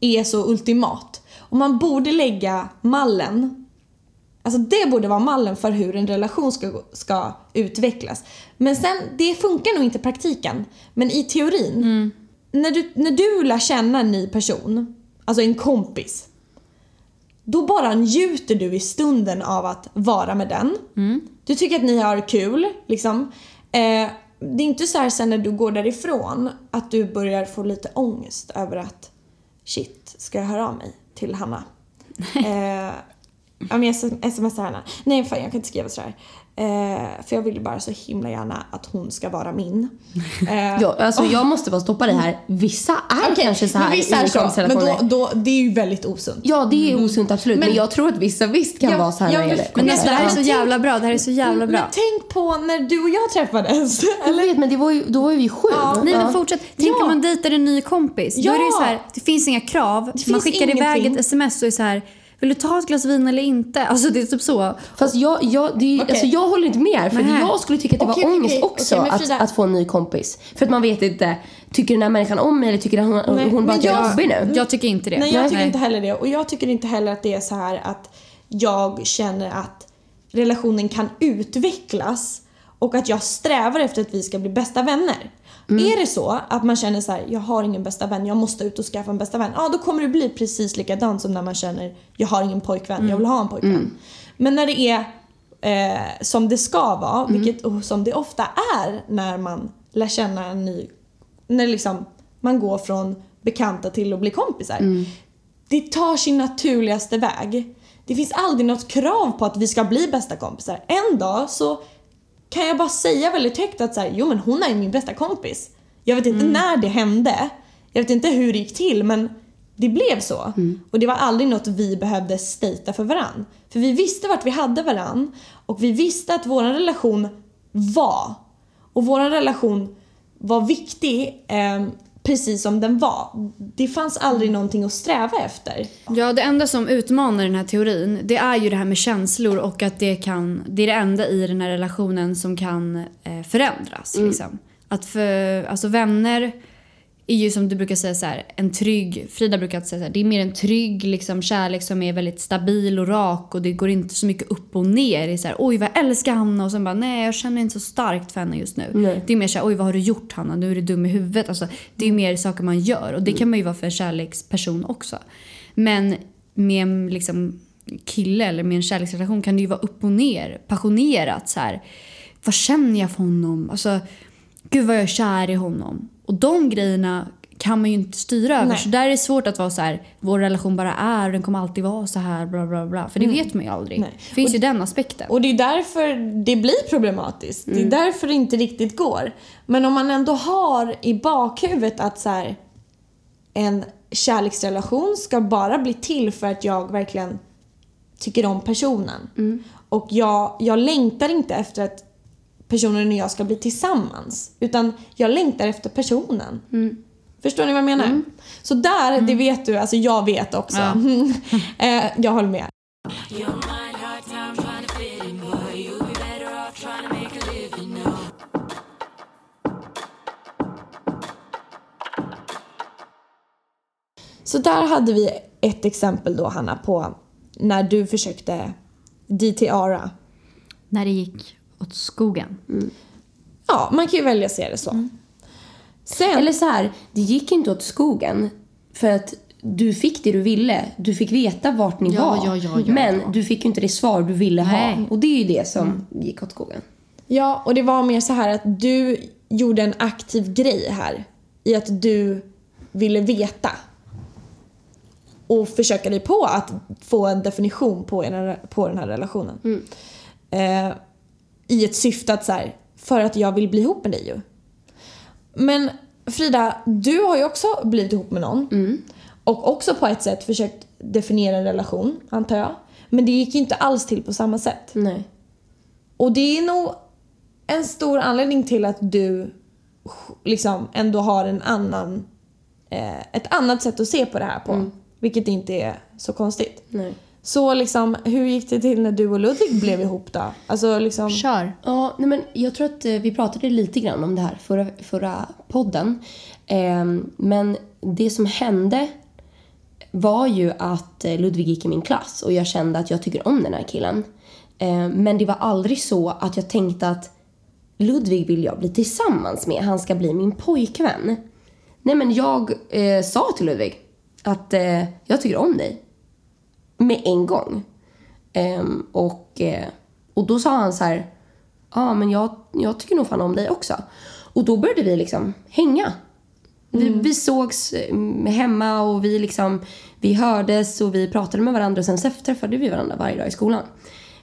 är så ultimat. Och man borde lägga mallen Alltså det borde vara mallen för hur en relation ska, ska utvecklas. Men sen, det funkar nog inte i praktiken. Men i teorin, när, du, när du lär känna en ny person, alltså en kompis, då bara njuter du i stunden av att vara med den. Du tycker att ni har kul, liksom. Eh, det är inte så här sen när du går därifrån att du börjar få lite ångest över att shit, ska jag höra av mig till Hanna? eh, men jag smsar henne. Nej fan jag kan inte skriva sådär. Eh, för jag vill bara så himla gärna att hon ska vara min. Eh, Ja, alltså jag måste bara stoppa dig här. Vissa är okej, kanske så här men vissa är i så. Men då, då, det är ju väldigt osunt. Ja, det är osunt absolut. Men, Men- jag tror att vissa visst kan Ja, vara så här ja, när det men- gäller Men Men alltså, det här är så jävla bra. Det här är så jävla bra. Men tänk på när du och jag träffades. Jag vet, men det var ju, då var ju vi sju. Nej men fortsätt. Tänk Ja. om man dejtar en ny kompis. Då Ja. är det ju så här, det finns inga krav. man finns skickar iväg ingenting. ett sms och är så här, vill du ta ett glas vin eller inte? Alltså det är typ så. Fast jag, jag, det är, Okej. alltså jag håller inte med. För Nej. jag skulle tycka att det Okej, var okej, ångest också att, att få en ny kompis. För att man vet inte, tycker den här människan om mig eller tycker hon, Nej, hon bara att jag är jobbig nu? Jag tycker inte det. Nej jag tycker Nej. inte heller det. Och jag tycker inte heller att det är så här att jag känner att relationen kan utvecklas och att jag strävar efter att vi ska bli bästa vänner. Är det så att man känner så här, jag har ingen bästa vän, jag måste ut och skaffa en bästa vän. Ja, då kommer det bli precis likadant som när man känner, jag har ingen pojkvän, jag vill ha en pojkvän. Men när det är eh, som det ska vara, vilket och som det ofta är när man lär känna en ny, när liksom man går från bekanta till att bli kompisar. Det tar sin naturligaste väg. Det finns aldrig något krav på att vi ska bli bästa kompisar. En dag så kan jag bara säga väldigt högt att så här, jo men hon är min bästa kompis. Jag vet inte när det hände. Jag vet inte hur det gick till men det blev så. Och det var aldrig något vi behövde stejta för varann. För vi visste vart vi hade varann och vi visste att vår relation var. Och vår relation var viktig eh, precis som den var. Det fanns aldrig någonting att sträva efter. Ja, det enda som utmanar den här teorin det är ju det här med känslor och att det, kan, det är det enda i den här relationen som kan eh, förändras. Liksom. Att för, alltså vänner är ju som du brukar säga så här, en trygg, Frida brukar säga så här, det är mer en trygg liksom, kärlek som är väldigt stabil och rak och det går inte så mycket upp och ner i så här, oj vad jag älskar Hanna och sen bara nej jag känner inte så starkt för henne just nu. Nej. Det är mer så här, oj vad har du gjort Hanna, nu är du dum i huvudet. Alltså, det är ju mer saker man gör och det kan man ju vara för en kärleksperson också. Men med liksom kille eller med en kärleksrelation kan det ju vara upp och ner, passionerat så här. Vad känner jag för honom? Alltså, gud vad jag är kär i honom. Och de grejerna kan man ju inte styra över. Nej. Så där är det svårt att vara så här, vår relation bara är och den kommer alltid vara så här, bla bla bla. För det vet man ju aldrig. Nej. Det finns ju den aspekten. Och det är därför det blir problematiskt. Det är därför det inte riktigt går. Men om man ändå har i bakhuvudet att så här, en kärleksrelation ska bara bli till för att jag verkligen tycker om personen. Och jag, jag längtar inte efter att personen och jag ska bli tillsammans. Utan jag längtar efter personen. Förstår ni vad jag menar? Så där, det vet du, alltså jag vet också. Ja. eh, jag håller med. Så där hade vi ett exempel då Hanna på när du försökte DTRa. När det gick åt skogen. Ja, man kan ju välja att se det så. Sen, Eller så här, det gick inte åt skogen för att du fick det du ville. Du fick veta vart ni Ja, var. ja, ja, ja, men ja. du fick ju inte det svar du ville Nej. ha. Och det är ju det som gick åt skogen. ja, och det var mer så här att du gjorde en aktiv grej här. I att du ville veta. Och försöka dig på att få en definition på, en, på den här relationen. Eh, I ett syfte att så här, för att jag vill bli ihop med dig ju. Men Frida, du har ju också blivit ihop med någon. Och också på ett sätt försökt definiera en relation, antar jag. Men det gick ju inte alls till på samma sätt. Nej. Och det är nog en stor anledning till att du liksom ändå har en annan, eh, ett annat sätt att se på det här på. Vilket inte är så konstigt. Nej. Så liksom, hur gick det till när du och Ludvig blev ihop då? Alltså liksom... Kör. Ja, nej men jag tror att eh, vi pratade lite grann om det här förra, förra podden. Ehm, men det som hände var ju att eh, Ludvig gick i min klass och jag kände att jag tycker om den här killen. Ehm, men det var aldrig så att jag tänkte att Ludvig vill jag bli tillsammans med. Han ska bli min pojkvän. Nej men jag eh, sa till Ludvig att eh, jag tycker om dig. Med en gång. Ehm, och, eh, och då sa han så här, ja men jag, jag tycker nog fan om dig också. Och då började vi liksom hänga. Vi, vi sågs eh, hemma och vi liksom, vi hördes och vi pratade med varandra och sen träffade vi varandra varje dag i skolan.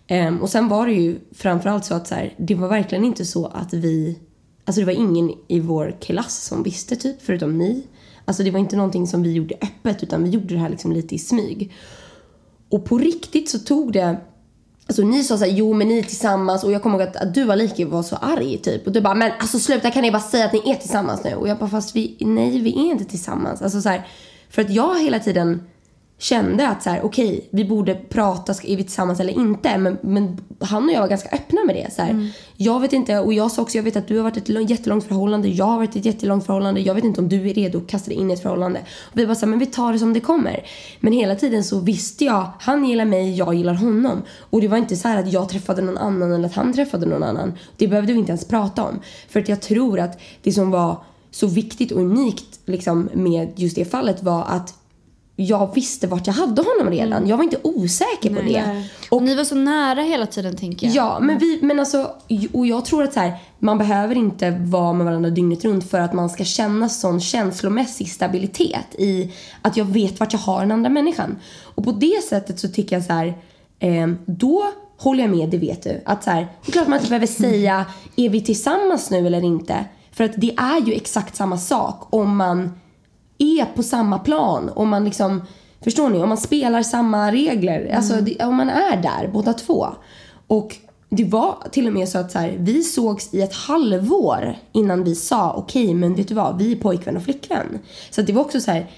Ehm, och sen var det ju framförallt så att så här, det var verkligen inte så att vi, alltså det var ingen i vår klass som visste typ, förutom ni. Alltså det var inte någonting som vi gjorde öppet utan vi gjorde det här liksom lite i smyg. Och på riktigt så tog det Alltså ni sa såhär, jo men ni är tillsammans och jag kommer ihåg att, att du Aliki var så arg typ. Och du bara, men alltså sluta kan ni bara säga att ni är tillsammans nu? Och jag bara, fast vi, nej vi är inte tillsammans. Alltså så här, för att jag hela tiden kände att så här, okej, vi borde prata, är vi tillsammans eller inte? Men, men han och jag var ganska öppna med det. Så här. Jag vet inte, och jag sa också, jag vet att du har varit i ett lång- jättelångt förhållande, jag har varit i ett jättelångt förhållande, jag vet inte om du är redo att kasta dig in i ett förhållande. Och vi bara så här, men vi tar det som det kommer. Men hela tiden så visste jag, han gillar mig, jag gillar honom. Och det var inte så här att jag träffade någon annan eller att han träffade någon annan. Det behövde vi inte ens prata om. För att jag tror att det som var så viktigt och unikt liksom, med just det fallet var att jag visste vart jag hade honom redan. Jag var inte osäker på det. Och ni var så nära hela tiden tänker jag. Ja, men, vi, men alltså, och jag tror att så här, man behöver inte vara med varandra dygnet runt för att man ska känna sån känslomässig stabilitet i att jag vet vart jag har den andra människan. Och på det sättet så tycker jag så här, eh, då håller jag med, det vet du. Att så här, det är klart man inte behöver säga, är vi tillsammans nu eller inte? För att det är ju exakt samma sak om man är på samma plan. Om man liksom, förstår ni? Om man spelar samma regler. Alltså det, om man är där båda två. Och det var till och med så att så här, vi sågs i ett halvår innan vi sa okej men vet du vad, vi är pojkvän och flickvän. Så det var också så här.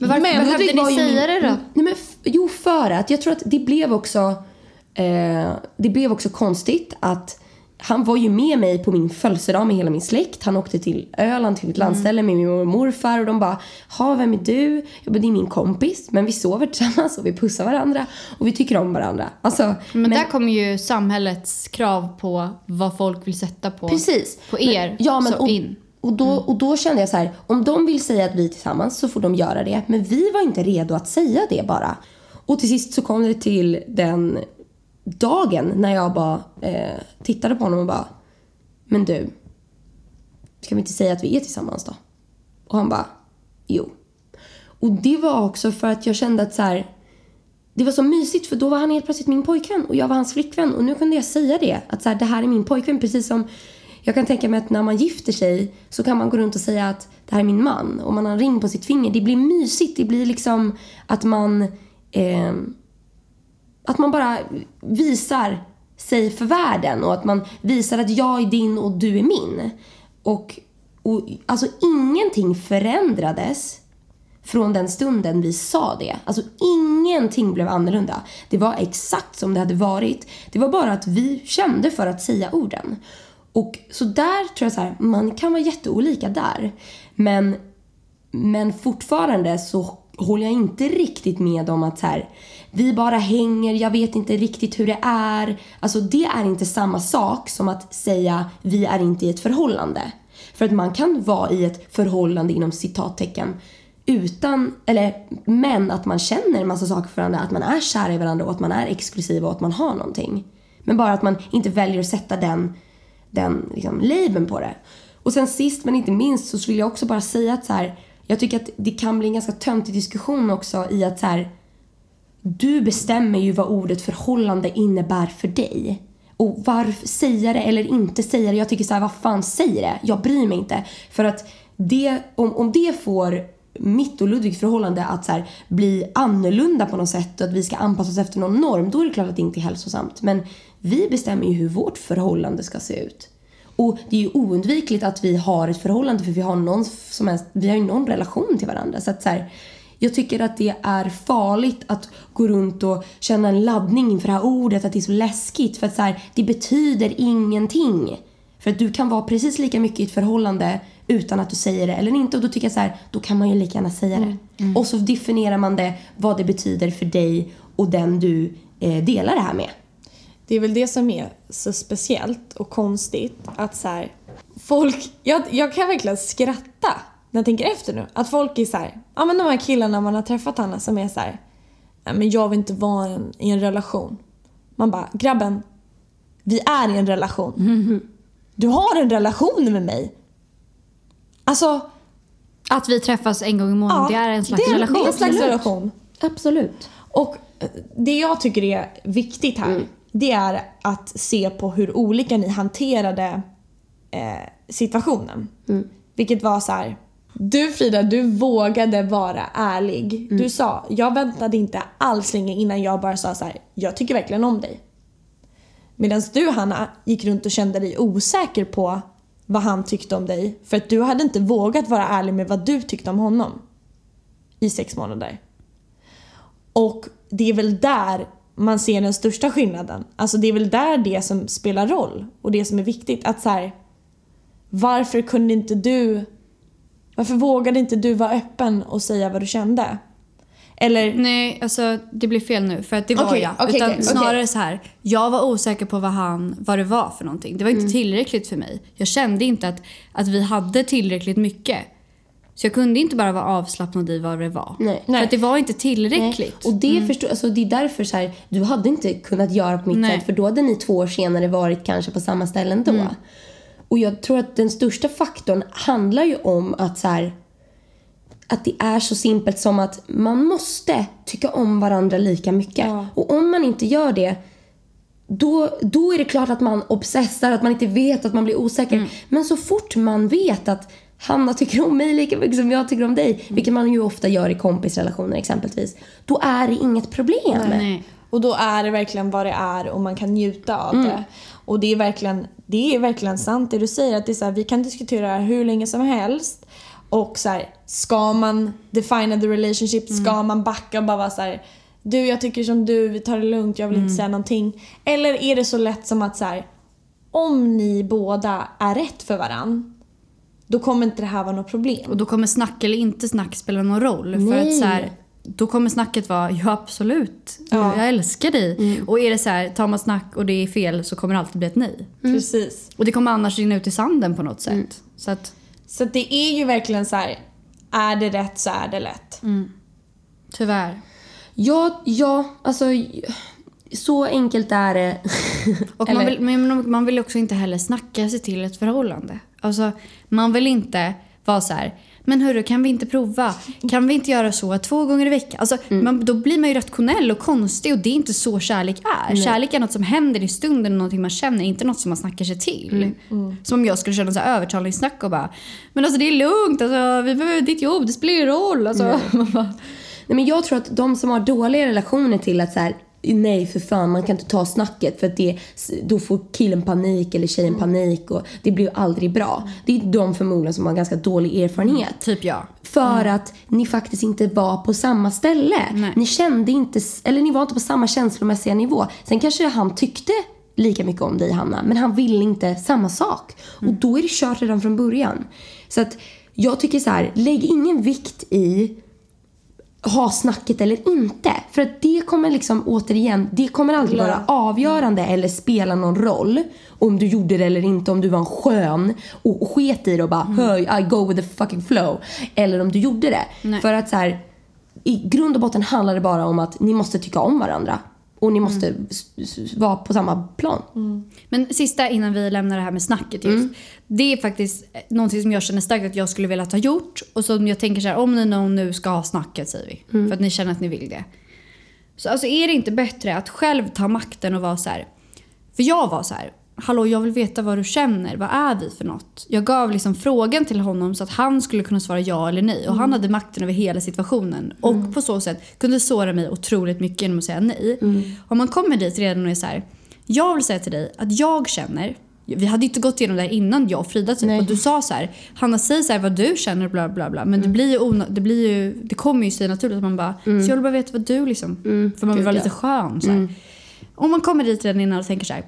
Men varför behövde ni säga det då? Nej men jo för att jag tror att det blev också eh, det blev också konstigt att han var ju med mig på min födelsedag med hela min släkt. Han åkte till Öland till ett Mm. landställe med min morfar och de bara ha vem är du? Jag bara det är min kompis men vi sover tillsammans och vi pussar varandra och vi tycker om varandra. Alltså, Men, där kommer ju samhällets krav på vad folk vill sätta på, Precis. på er Ja, men så och, in. Och, då, och då kände jag så här, om de vill säga att vi är tillsammans så får de göra det. Men vi var inte redo att säga det bara. Och till sist så kom det till den dagen när jag bara eh, tittade på honom och bara Men du, ska vi inte säga att vi är tillsammans då? Och han bara Jo. Och det var också för att jag kände att så här, det var så mysigt för då var han helt plötsligt min pojkvän och jag var hans flickvän och nu kunde jag säga det. Att så här, det här är min pojkvän precis som jag kan tänka mig att när man gifter sig så kan man gå runt och säga att det här är min man och man har en ring på sitt finger. Det blir mysigt, det blir liksom att man eh, att man bara visar sig för världen och att man visar att jag är din och du är min. Och, och alltså ingenting förändrades från den stunden vi sa det. Alltså ingenting blev annorlunda. Det var exakt som det hade varit. Det var bara att vi kände för att säga orden. Och så där tror jag så här, man kan vara jätteolika där. Men, men fortfarande så håller jag inte riktigt med om att så här, vi bara hänger, jag vet inte riktigt hur det är. Alltså det är inte samma sak som att säga vi är inte i ett förhållande. För att man kan vara i ett förhållande inom citattecken utan, eller men att man känner en massa saker för varandra, att man är kär i varandra och att man är exklusiv och att man har någonting. Men bara att man inte väljer att sätta den, den liksom, labeln på det. Och sen sist men inte minst så vill jag också bara säga att så här, jag tycker att det kan bli en ganska töntig diskussion också i att så här, du bestämmer ju vad ordet förhållande innebär för dig. Och varför säga det eller inte säga det? Jag tycker så här, vad fan säger det? Jag bryr mig inte. För att det, om, om det får mitt och Ludvigs förhållande att så här, bli annorlunda på något sätt och att vi ska anpassa oss efter någon norm, då är det klart att det inte är hälsosamt. Men vi bestämmer ju hur vårt förhållande ska se ut. Och det är ju oundvikligt att vi har ett förhållande för vi har, någon som helst, vi har ju någon relation till varandra. Så att så här, jag tycker att det är farligt att gå runt och känna en laddning inför det här ordet, att det är så läskigt. För att så här, det betyder ingenting. För att du kan vara precis lika mycket i ett förhållande utan att du säger det eller inte. Och då tycker jag så här, då kan man ju lika gärna säga det. Och så definierar man det, vad det betyder för dig och den du eh, delar det här med. Det är väl det som är så speciellt och konstigt att så här, folk, jag, jag kan verkligen skratta när jag tänker efter nu. Att folk är så här, ja men de här killarna man har träffat Hanna som är så här, nej men jag vill inte vara en, i en relation. Man bara, grabben, vi är i en relation. Du har en relation med mig. Alltså, Att vi träffas en gång i månaden, det är en slags det, relation. Det är en slags Absolut. relation. Absolut. Och eh, det jag tycker är viktigt här, det är att se på hur olika ni hanterade eh, situationen. Vilket var så här. Du Frida, du vågade vara ärlig. Du sa, jag väntade inte alls länge innan jag bara sa så här. jag tycker verkligen om dig. Medan du Hanna gick runt och kände dig osäker på vad han tyckte om dig. För att du hade inte vågat vara ärlig med vad du tyckte om honom. I sex månader. Och det är väl där man ser den största skillnaden. Alltså det är väl där det som spelar roll och det som är viktigt. Att så här, varför kunde inte du, varför vågade inte du vara öppen och säga vad du kände? Eller, Nej, alltså det blir fel nu för att det var Okej, jag. okej, Utan okej, snarare så här, jag var osäker på vad, han, vad det var för någonting. Det var Mm. inte tillräckligt för mig. Jag kände inte att, att vi hade tillräckligt mycket. Så jag kunde inte bara vara avslappnad i vad det var. Nej. För att det var inte Nej. tillräckligt. Och det, förstår, alltså, det är därför så här, du hade inte kunnat göra på mitt Nej. sätt för då hade ni två år senare varit kanske på samma ställe ändå. Och jag tror att den största faktorn handlar ju om att så här, att det är så simpelt som att man måste tycka om varandra lika mycket. Och om man inte gör det då, då är det klart att man obsessar, att man inte vet, att man blir osäker. Men så fort man vet att Hanna tycker om mig lika mycket som jag tycker om dig, vilket man ju ofta gör i kompisrelationer exempelvis, då är det inget problem. Nej. och då är det verkligen vad det är och man kan njuta av det. Och det är, verkligen, det är verkligen sant det du säger. Att det är så här, vi kan diskutera hur länge som helst. Och så här, ska man define the relationship? Ska man backa och bara vara så här, du jag tycker som du, vi tar det lugnt, jag vill inte säga någonting. Eller är det så lätt som att så här, om ni båda är rätt för varann, då kommer inte det här vara något problem. Och då kommer snack eller inte snack spela någon roll. För Nej. att så här, då kommer snacket vara ja absolut, Ja. jag älskar dig. Och är det så här, tar man snack och det är fel så kommer det alltid bli ett nej. Precis. Och det kommer annars rinna ut i sanden på något sätt. Så att, Så att det är ju verkligen så här, är det rätt så är det lätt. tyvärr. Ja, ja, alltså så enkelt är det. Och man, vill, men man vill också inte heller snacka sig till ett förhållande. Alltså, man vill inte vara så här. Men hörru, kan vi inte prova? Kan vi inte göra så två gånger i veckan? Alltså, Mm. man, då blir man ju rationell och konstig och det är inte så kärlek är. Kärlek är något som händer i stunden och någonting man känner, inte något som man snackar sig till. Mm. Som om jag skulle köra så här övertalningssnack och bara Men alltså det är lugnt, alltså, vi behöver ditt jobb, det spelar ingen roll. Alltså, bara, Nej, men jag tror att de som har dåliga relationer till att så här, nej för fan man kan inte ta snacket för att det, då får killen panik eller tjejen panik och det blir ju aldrig bra. Det är de förmodligen som har ganska dålig erfarenhet. typ jag. För att ni faktiskt inte var på samma ställe. Nej. Ni kände inte, eller ni var inte på samma känslomässiga nivå. Sen kanske han tyckte lika mycket om dig Hanna, men han ville inte samma sak. Och då är det kört redan från början. Så att jag tycker så här, lägg ingen vikt i ha snacket eller inte. För att det kommer liksom återigen, det kommer aldrig vara avgörande eller spela någon roll om du gjorde det eller inte, om du var en skön och, och sket i det och bara "Höj, I go with the fucking flow. Eller om du gjorde det. Nej. För att så här, i grund och botten handlar det bara om att ni måste tycka om varandra. Och ni måste s- s- vara på samma plan. Men sista innan vi lämnar det här med snacket just. Det är faktiskt någonting som jag känner starkt att jag skulle velat ha gjort. Och som jag tänker så här, om ni någon nu ska ha snacket säger vi. För att ni känner att ni vill det. Så alltså är det inte bättre att själv ta makten och vara så här. För jag var så här. Hallå, jag vill veta vad du känner. Vad är vi för något? Jag gav liksom frågan till honom så att han skulle kunna svara ja eller nej. Och han hade makten över hela situationen. Och på så sätt kunde såra mig otroligt mycket genom att säga nej. Om man kommer dit redan och är så här. Jag vill säga till dig att jag känner vi hade inte gått igenom det här innan jag och Frida typ. Nej. Och du sa så här, Hanna säg så här vad du känner bla bla bla. Men det blir ju, det blir ju, det kommer ju sig naturligt att man bara, så jag vill bara veta vad du liksom, för man vill Gud, vara ja. lite skön. Så. Om man kommer dit redan innan och tänker så här,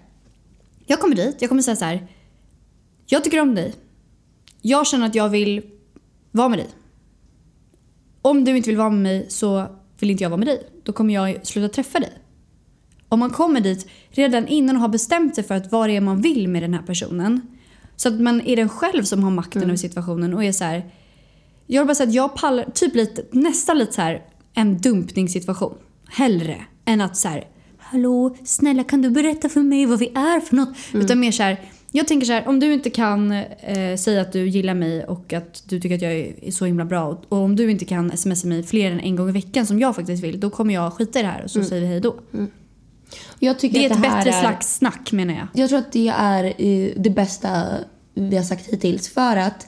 jag kommer dit, jag kommer säga så här, jag tycker om dig. Jag känner att jag vill vara med dig. Om du inte vill vara med mig så vill inte jag vara med dig. Då kommer jag sluta träffa dig. Om man kommer dit redan innan och har bestämt sig för att vad det är man vill med den här personen. Så att man är den själv som har makten över situationen och är så här. Jag vill bara säga att jag pallar typ lite, nästan lite så här en dumpningssituation. Hellre än att så här. Hallå, snälla kan du berätta för mig vad vi är för något? Utan mer så här. Jag tänker så här, om du inte kan eh, säga att du gillar mig och att du tycker att jag är, så himla bra och, och om du inte kan smsa mig fler än en gång i veckan som jag faktiskt vill, då kommer jag skita i det här och så säger vi hej då. Tycker Det är ett det här bättre är... slags snack menar jag. Jag tror att det är eh, det bästa vi har sagt hittills. För att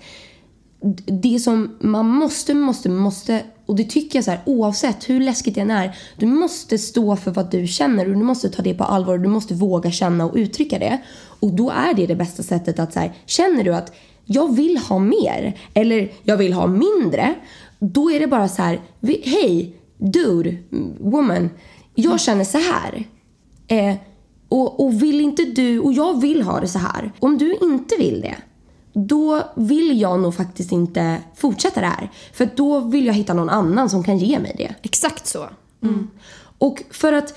det som man måste, måste, måste och det tycker jag så här oavsett hur läskigt det än är. Du måste stå för vad du känner och du måste ta det på allvar och du måste våga känna och uttrycka det. Och då är det det bästa sättet att så här, känner du att jag vill ha mer eller jag vill ha mindre. Då är det bara så här, hej dude, woman, jag känner så här. Eh, och, och vill inte du, och jag vill ha det så här. Om du inte vill det, då vill jag nog faktiskt inte fortsätta det här. För då vill jag hitta någon annan som kan ge mig det. Exakt så. Och för att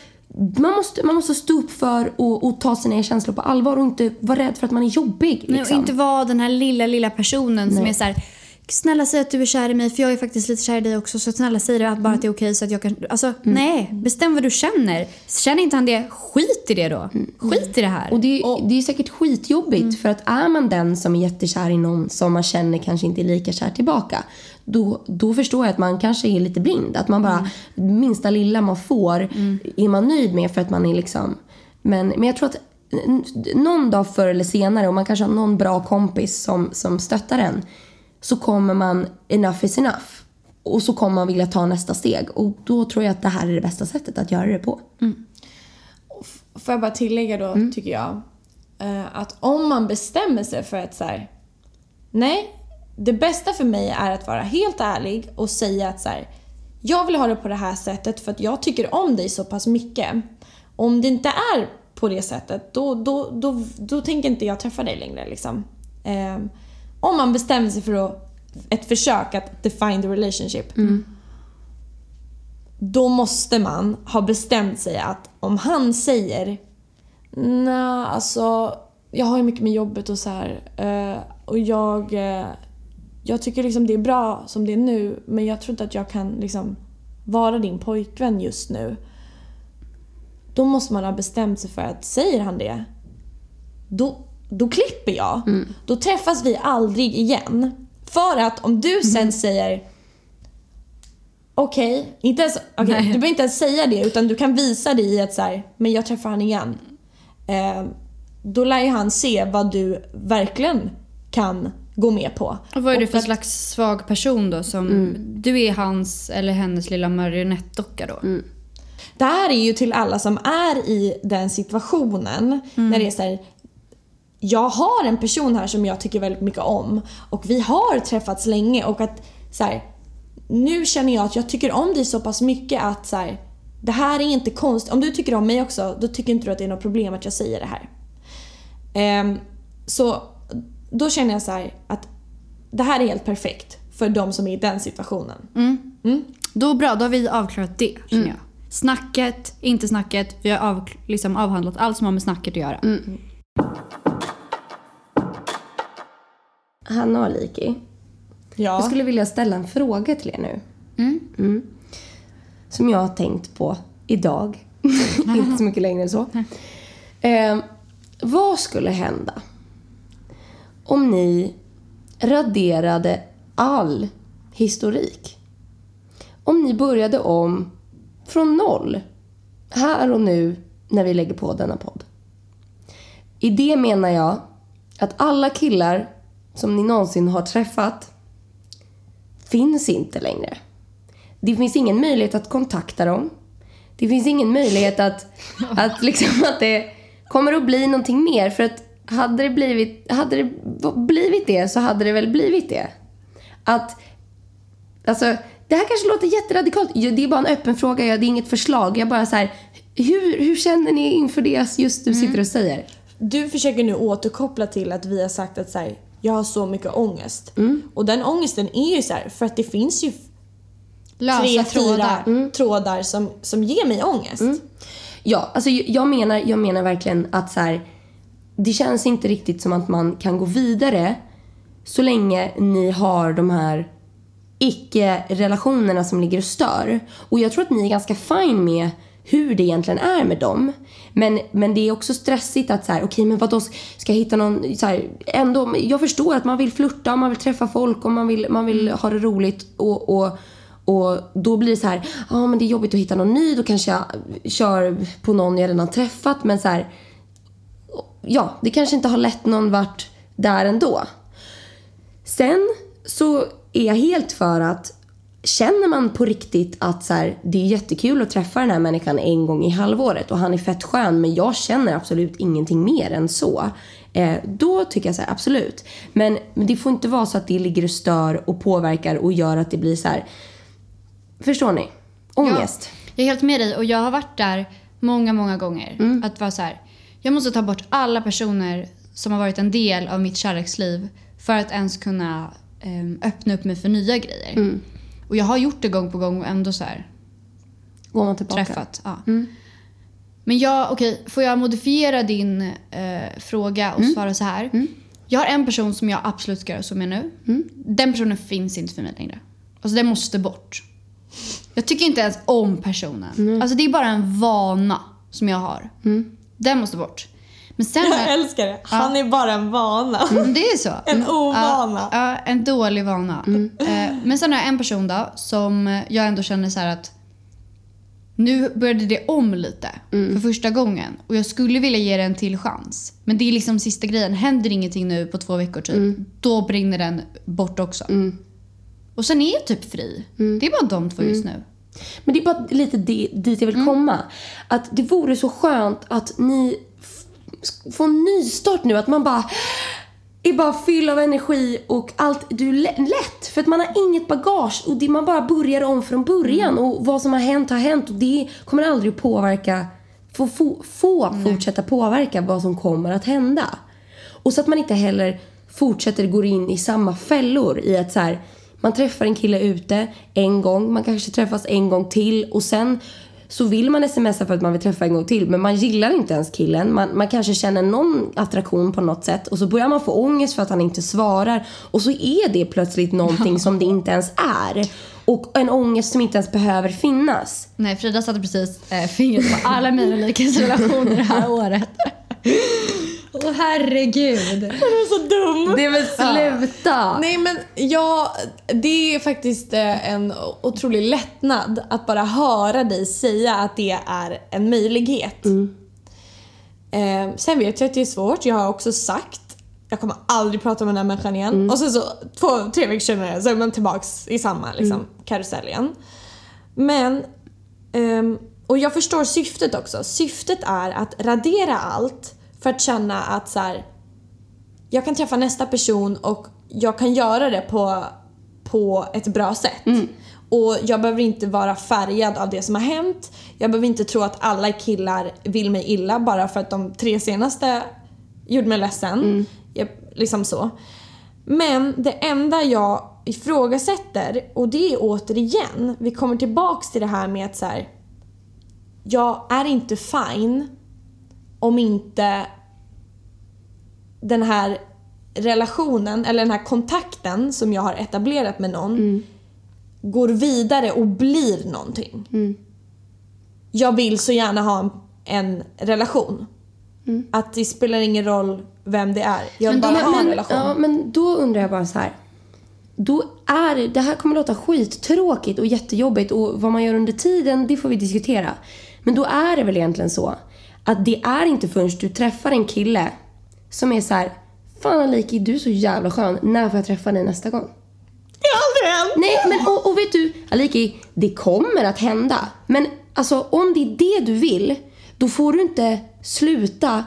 man måste, man måste stå upp för och, och ta sina känslor på allvar och inte vara rädd för att man är jobbig. Nej, Liksom. och inte vara den här lilla, lilla personen som Nej. är så här. Snälla säg att du är kär i mig för jag är faktiskt lite kär i dig också så snälla säg det att bara att det är okej så att jag kan... Alltså nej, bestäm vad du känner. Känner inte han det, skit i det då. Skit i det här. Och det, det är säkert skitjobbigt för att är man den som är jättekär i någon som man känner kanske inte är lika kär tillbaka då, då förstår jag att man kanske är lite blind. Att man bara, minsta lilla man får är man nöjd med för att man är liksom... Men, men jag tror att någon dag förr eller senare, om man kanske har någon bra kompis som, som stöttar en så kommer man, enough is enough. Och så kommer man vilja ta nästa steg. Och då tror jag att det här är det bästa sättet att göra det på. Får jag bara tillägga då, tycker jag, eh, att om man bestämmer sig för att så här, nej, det bästa för mig är att vara helt ärlig och säga att så här, jag vill ha det på det här sättet för att jag tycker om dig så pass mycket. Om det inte är på det sättet, då, då, då, då tänker inte jag träffa dig längre. Liksom. Om man bestämmer sig för att, ett försök att define the relationship då måste man ha bestämt sig att om han säger Nej, alltså jag har ju mycket med jobbet och så här. eh, och jag, eh, jag tycker liksom det är bra som det är nu men jag tror inte att jag kan liksom vara din pojkvän just nu. Då måste man ha bestämt sig för att säger han det, då, då klipper jag. Då träffas vi aldrig igen. För att om du sen säger Okej, inte ens, okej, Nej. du behöver inte ens säga det utan du kan visa det i att så här, men jag träffar han igen. Eh, då lär ju han se vad du verkligen kan gå med på. Och vad är du för att- slags svag person då? Som, Du är hans eller hennes lilla marionettdocka då? Det här är ju till alla som är i den situationen. När det är så här, jag har en person här som jag tycker väldigt mycket om och vi har träffats länge och att så här, nu känner jag att jag tycker om dig så pass mycket att så här, det här är inte konstigt. Om du tycker om mig också, då tycker inte du att det är något problem att jag säger det här. Ehm, så då känner jag så här att det här är helt perfekt för de som är i den situationen. Då bra, då har vi avklarat det känner jag. Snacket, inte snacket. Vi har av, liksom avhandlat allt som har med snacket att göra. Hanna och Aliki, Ja. jag skulle vilja ställa en fråga till er nu. Mm. Som jag har tänkt på idag. Inte så mycket längre än så. Eh, vad skulle hända om ni raderade all historik? Om ni började om från noll, här och nu, när vi lägger på denna podd. I det menar jag att alla killar som ni någonsin har träffat finns inte längre. Det finns ingen möjlighet att kontakta dem. Det finns ingen möjlighet att, att, liksom, att det kommer att bli någonting mer. För att hade det, blivit, hade det blivit det så hade det väl blivit det. Att, alltså, det här kanske låter jätteradikalt. Det är bara en öppen fråga, ja, det är inget förslag. Jag bara så här, hur, hur känner ni inför det just du sitter och säger? Du försöker nu återkoppla till att vi har sagt att så här, jag har så mycket ångest. Och den ångesten är ju så här, för att det finns ju Lösa tre, trådar. fyra trådar som, som ger mig ångest. Ja, alltså jag jag menar, jag menar verkligen att så här, det känns inte riktigt som att man kan gå vidare så länge ni har de här icke-relationerna som ligger och stör. Och jag tror att ni är ganska fine med hur det egentligen är med dem. Men, men det är också stressigt att så här, okej men vadå, ska jag hitta någon, så här, ändå, jag förstår att man vill flirta, man vill träffa folk och man vill, man vill ha det roligt och, och och då blir det så här, ja ah, men det är jobbigt att hitta någon ny, då kanske jag kör på någon jag redan träffat. Men så här, ja, det kanske inte har lett någon vart där ändå. Sen så är jag helt för att känner man på riktigt att så här, det är jättekul att träffa den här människan en gång i halvåret och han är fett skön men jag känner absolut ingenting mer än så. Eh, då tycker jag så här, absolut. Men, men det får inte vara så att det ligger och stör och påverkar och gör att det blir så här. Förstår ni? Ångest. Ja, jag är helt med dig och jag har varit där många, många gånger. Att vara så här, jag måste ta bort alla personer som har varit en del av mitt kärleksliv för att ens kunna em, öppna upp mig för nya grejer. Och jag har gjort det gång på gång och ändå så här, Går man tillbaka? träffat. Ja. Men jag, okej, får jag modifiera din eh, fråga och svara så här. Jag har en person som jag absolut ska göra så med nu. Den personen finns inte för mig längre. Alltså den måste bort. Jag tycker inte ens om personen. Alltså det är bara en vana som jag har. Den måste bort. Men sen... Jag älskar det. Han är bara en vana. Mm, det är så. En ovana. Ja, ja, en dålig vana. Eh, Men sen har jag en person då som jag ändå känner så här att nu började det om lite för första gången och jag skulle vilja ge det en till chans. Men det är liksom sista grejen. Händer ingenting nu på två veckor typ, då brinner den bort också. Och sen är jag typ fri. Det är bara de två just nu. Men det är bara lite di- dit jag vill komma. Att det vore så skönt att ni f- får en nystart nu. Att man bara är bara fylld av energi och allt. Du lätt. För att man har inget bagage och det, man bara börjar om från början. Och vad som har hänt har hänt och det kommer aldrig att påverka, få, få, få fortsätta påverka vad som kommer att hända. Och så att man inte heller fortsätter gå in i samma fällor i att så här, man träffar en kille ute en gång, man kanske träffas en gång till och sen så vill man smsa för att man vill träffa en gång till men man gillar inte ens killen. Man, man kanske känner någon attraktion på något sätt och så börjar man få ångest för att han inte svarar och så är det plötsligt någonting som det inte ens är. och en ångest som inte ens behöver finnas. Nej, Frida satte precis eh, fingret på alla mina likhetsrelationer det här året. Åh herregud. Du är så dum! Det vill sluta! Nej men ja, det är faktiskt eh, en otrolig lättnad att bara höra dig säga att det är en möjlighet. Eh, sen vet jag att det är svårt. Jag har också sagt jag kommer aldrig prata med den här människan igen. Och sen så två, tre veckor senare så är man tillbaks i samma liksom, karusell igen. Men, ehm, och jag förstår syftet också. Syftet är att radera allt för att känna att så här, jag kan träffa nästa person och jag kan göra det på, på ett bra sätt. Och jag behöver inte vara färgad av det som har hänt. Jag behöver inte tro att alla killar vill mig illa bara för att de tre senaste gjorde mig ledsen. Jag, liksom så. Men det enda jag ifrågasätter, och det är återigen, vi kommer tillbaks till det här med att så här, jag är inte fine om inte den här relationen eller den här kontakten som jag har etablerat med någon går vidare och blir någonting. Jag vill så gärna ha en, en relation. Att det spelar ingen roll vem det är. Jag vill bara ha en men, relation. ja, men då undrar jag bara så här. Då är, det här kommer låta skittråkigt och jättejobbigt och vad man gör under tiden, det får vi diskutera. Men då är det väl egentligen så att det är inte förrän du träffar en kille som är så här. Fan Aliki, du är så jävla skön. När får jag träffa dig nästa gång? Det har aldrig hänt! Nej, men och, och vet du, Aliki, det kommer att hända. Men alltså om det är det du vill, då får du inte sluta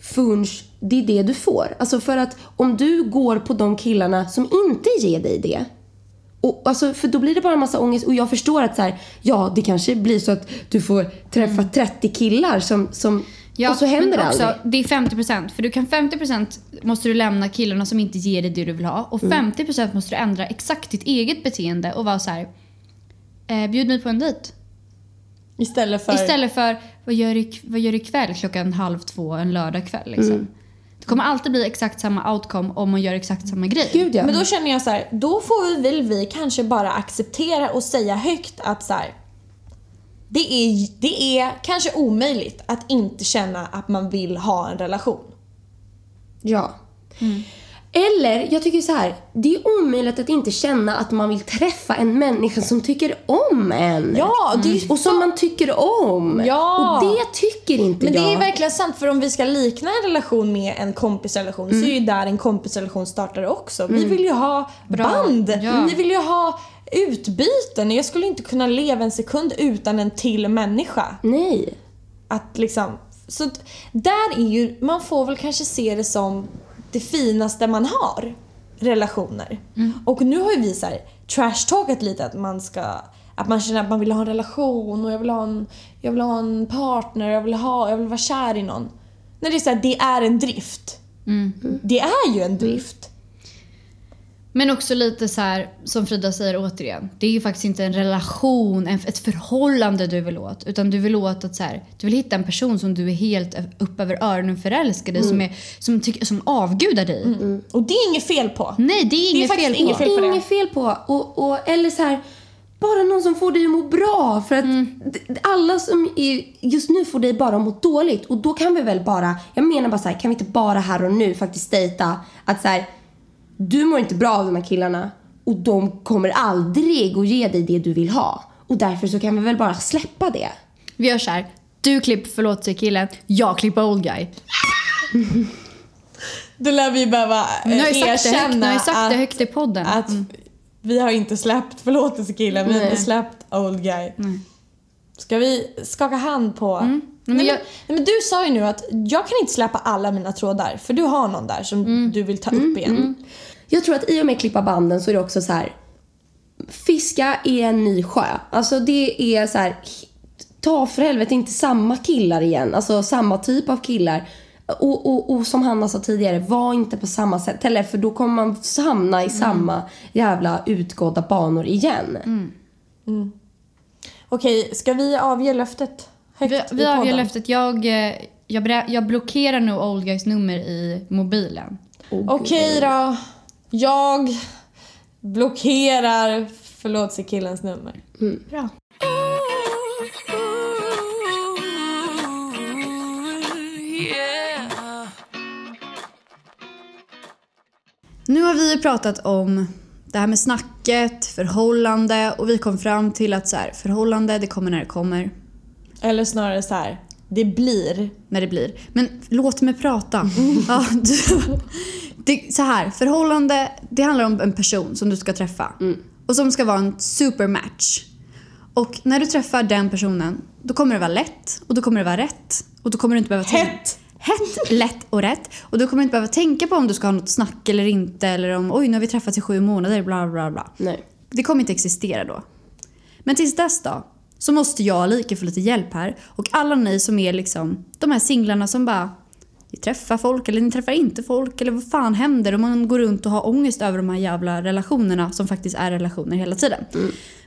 förrän det är det du får. Alltså för att om du går på de killarna som inte ger dig det, och, alltså, för då blir det bara en massa ångest och jag förstår att så här, ja det kanske blir så att du får träffa 30 killar som, som och så händer men det också. Det är 50% för du kan 50% måste du lämna killarna som inte ger dig det du vill ha och Mm. 50% måste du ändra exakt ditt eget beteende och vara så här. Eh, bjud mig på en dejt. Istället för... Istället för vad gör, du, vad gör du ikväll klockan halv två en lördagkväll liksom. Mm. Det kommer alltid bli exakt samma outcome om man gör exakt samma grej. Gud ja. Men då känner jag så här, då får vi väl vi kanske bara acceptera och säga högt att så här, det är, det är kanske omöjligt att inte känna att man vill ha en relation. Ja. Eller, jag tycker så här. Det är omöjligt att inte känna att man vill träffa en människa som tycker om en. Ja, det är ju Och som man tycker om. Ja. Och det tycker inte Men det jag. är verkligen sant för om vi ska likna en relation med en kompisrelation så är ju där en kompisrelation startar också. Vi vill ju ha Bra. band, Ja. vi vill ju ha utbyten. Jag skulle inte kunna leva en sekund utan en till människa. Nej. Att liksom, så där är ju, man får väl kanske se det som det finaste man har. Relationer. Och nu har ju vi så här trash-talkat lite att man ska att man känner att man vill ha en relation och jag vill ha en, jag vill ha en partner, jag vill, ha, jag vill vara kär i någon. När det är så här, det är en drift. Det är ju en drift. Men också lite så här, som Frida säger återigen. Det är ju faktiskt inte en relation, en- ett förhållande du vill åt. Utan du vill åt att så här, du vill hitta en person som du är helt upp över öronen förälskad i. Som, är, som, tycker- som avgudar dig. Och det är inget fel på. Nej, det är inget faktiskt fel på. inget fel på det. Inget fel på. Och, och, eller så här. Bara någon som får dig att må bra. För att d- alla som är, just nu får dig bara att må dåligt. Och då kan vi väl bara, jag menar bara så här, kan vi inte bara här och nu faktiskt dejta att så här, du mår inte bra av de här killarna och de kommer aldrig att ge dig det du vill ha. Och därför så kan vi väl bara släppa det. Vi gör så här. Du klipper förlåt sig killen, jag klipper old guy. Då lär vi behöva eh, Nu har jag sagt det högt, nu erkänna har jag sagt att, det högt i podden. att vi har inte släppt förlåtelsekillen, vi har inte släppt old guy. Ska vi skaka hand på... men jag- nej, men du sa ju nu att jag kan inte släppa alla mina trådar för du har någon där som du vill ta upp igen. Jag tror att i och med klippa banden så är det också så här. Fiska i en ny sjö. Alltså det är så här. Ta för helvete inte samma killar igen. Alltså samma typ av killar. Och, och, och som Hanna sa tidigare, var inte på samma sätt heller för då kommer man hamna i samma jävla utgådda banor igen. Okej, ska vi avge löftet högt Vi, vi podden? löftet. Jag, eh, jag, jag blockerar nu old guys nummer i mobilen. Okej då. Jag blockerar Förlåt, se killens nummer. Bra. Yeah. Nu har vi ju pratat om det här med snacket, förhållande och vi kom fram till att så här, förhållande det kommer när det kommer. Eller snarare så här, det blir. när det blir. Men låt mig prata. Ja, du, det, så här, förhållande, det handlar om en person som du ska träffa. Och som ska vara en supermatch. Och när du träffar den personen, då kommer det vara lätt och då kommer det vara rätt. Och då kommer du inte behöva Hett! Hett, lätt och rätt. Och då kommer du inte behöva tänka på om du ska ha något snack eller inte. Eller om oj, nu har vi träffats i sju månader, bla bla bla. Nej. Det kommer inte existera då. Men tills dess då, så måste jag lika få lite hjälp här. Och alla ni som är liksom de här singlarna som bara ni träffar folk eller ni träffar inte folk eller vad fan händer? Och man går runt och har ångest över de här jävla relationerna som faktiskt är relationer hela tiden.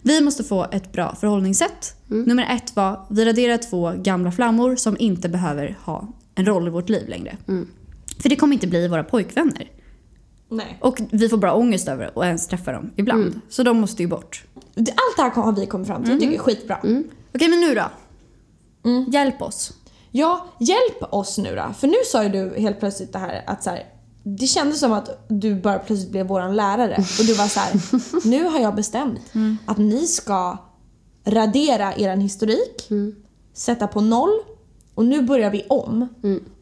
Vi måste få ett bra förhållningssätt. Nummer ett var, vi raderar två gamla flammor som inte behöver ha en roll i vårt liv längre. För det kommer inte bli våra pojkvänner. Nej. Och vi får bara ångest över att ens träffa dem ibland. Så de måste ju bort. Allt det här har vi kommit fram till. Jag tycker det är skitbra. Okej, men nu då? Hjälp oss. Ja, hjälp oss nu då. För nu sa ju du helt plötsligt det här att så här, det kändes som att du bara plötsligt blev våran lärare. Och du var så här, nu har jag bestämt att ni ska radera er historik, sätta på noll och nu börjar vi om.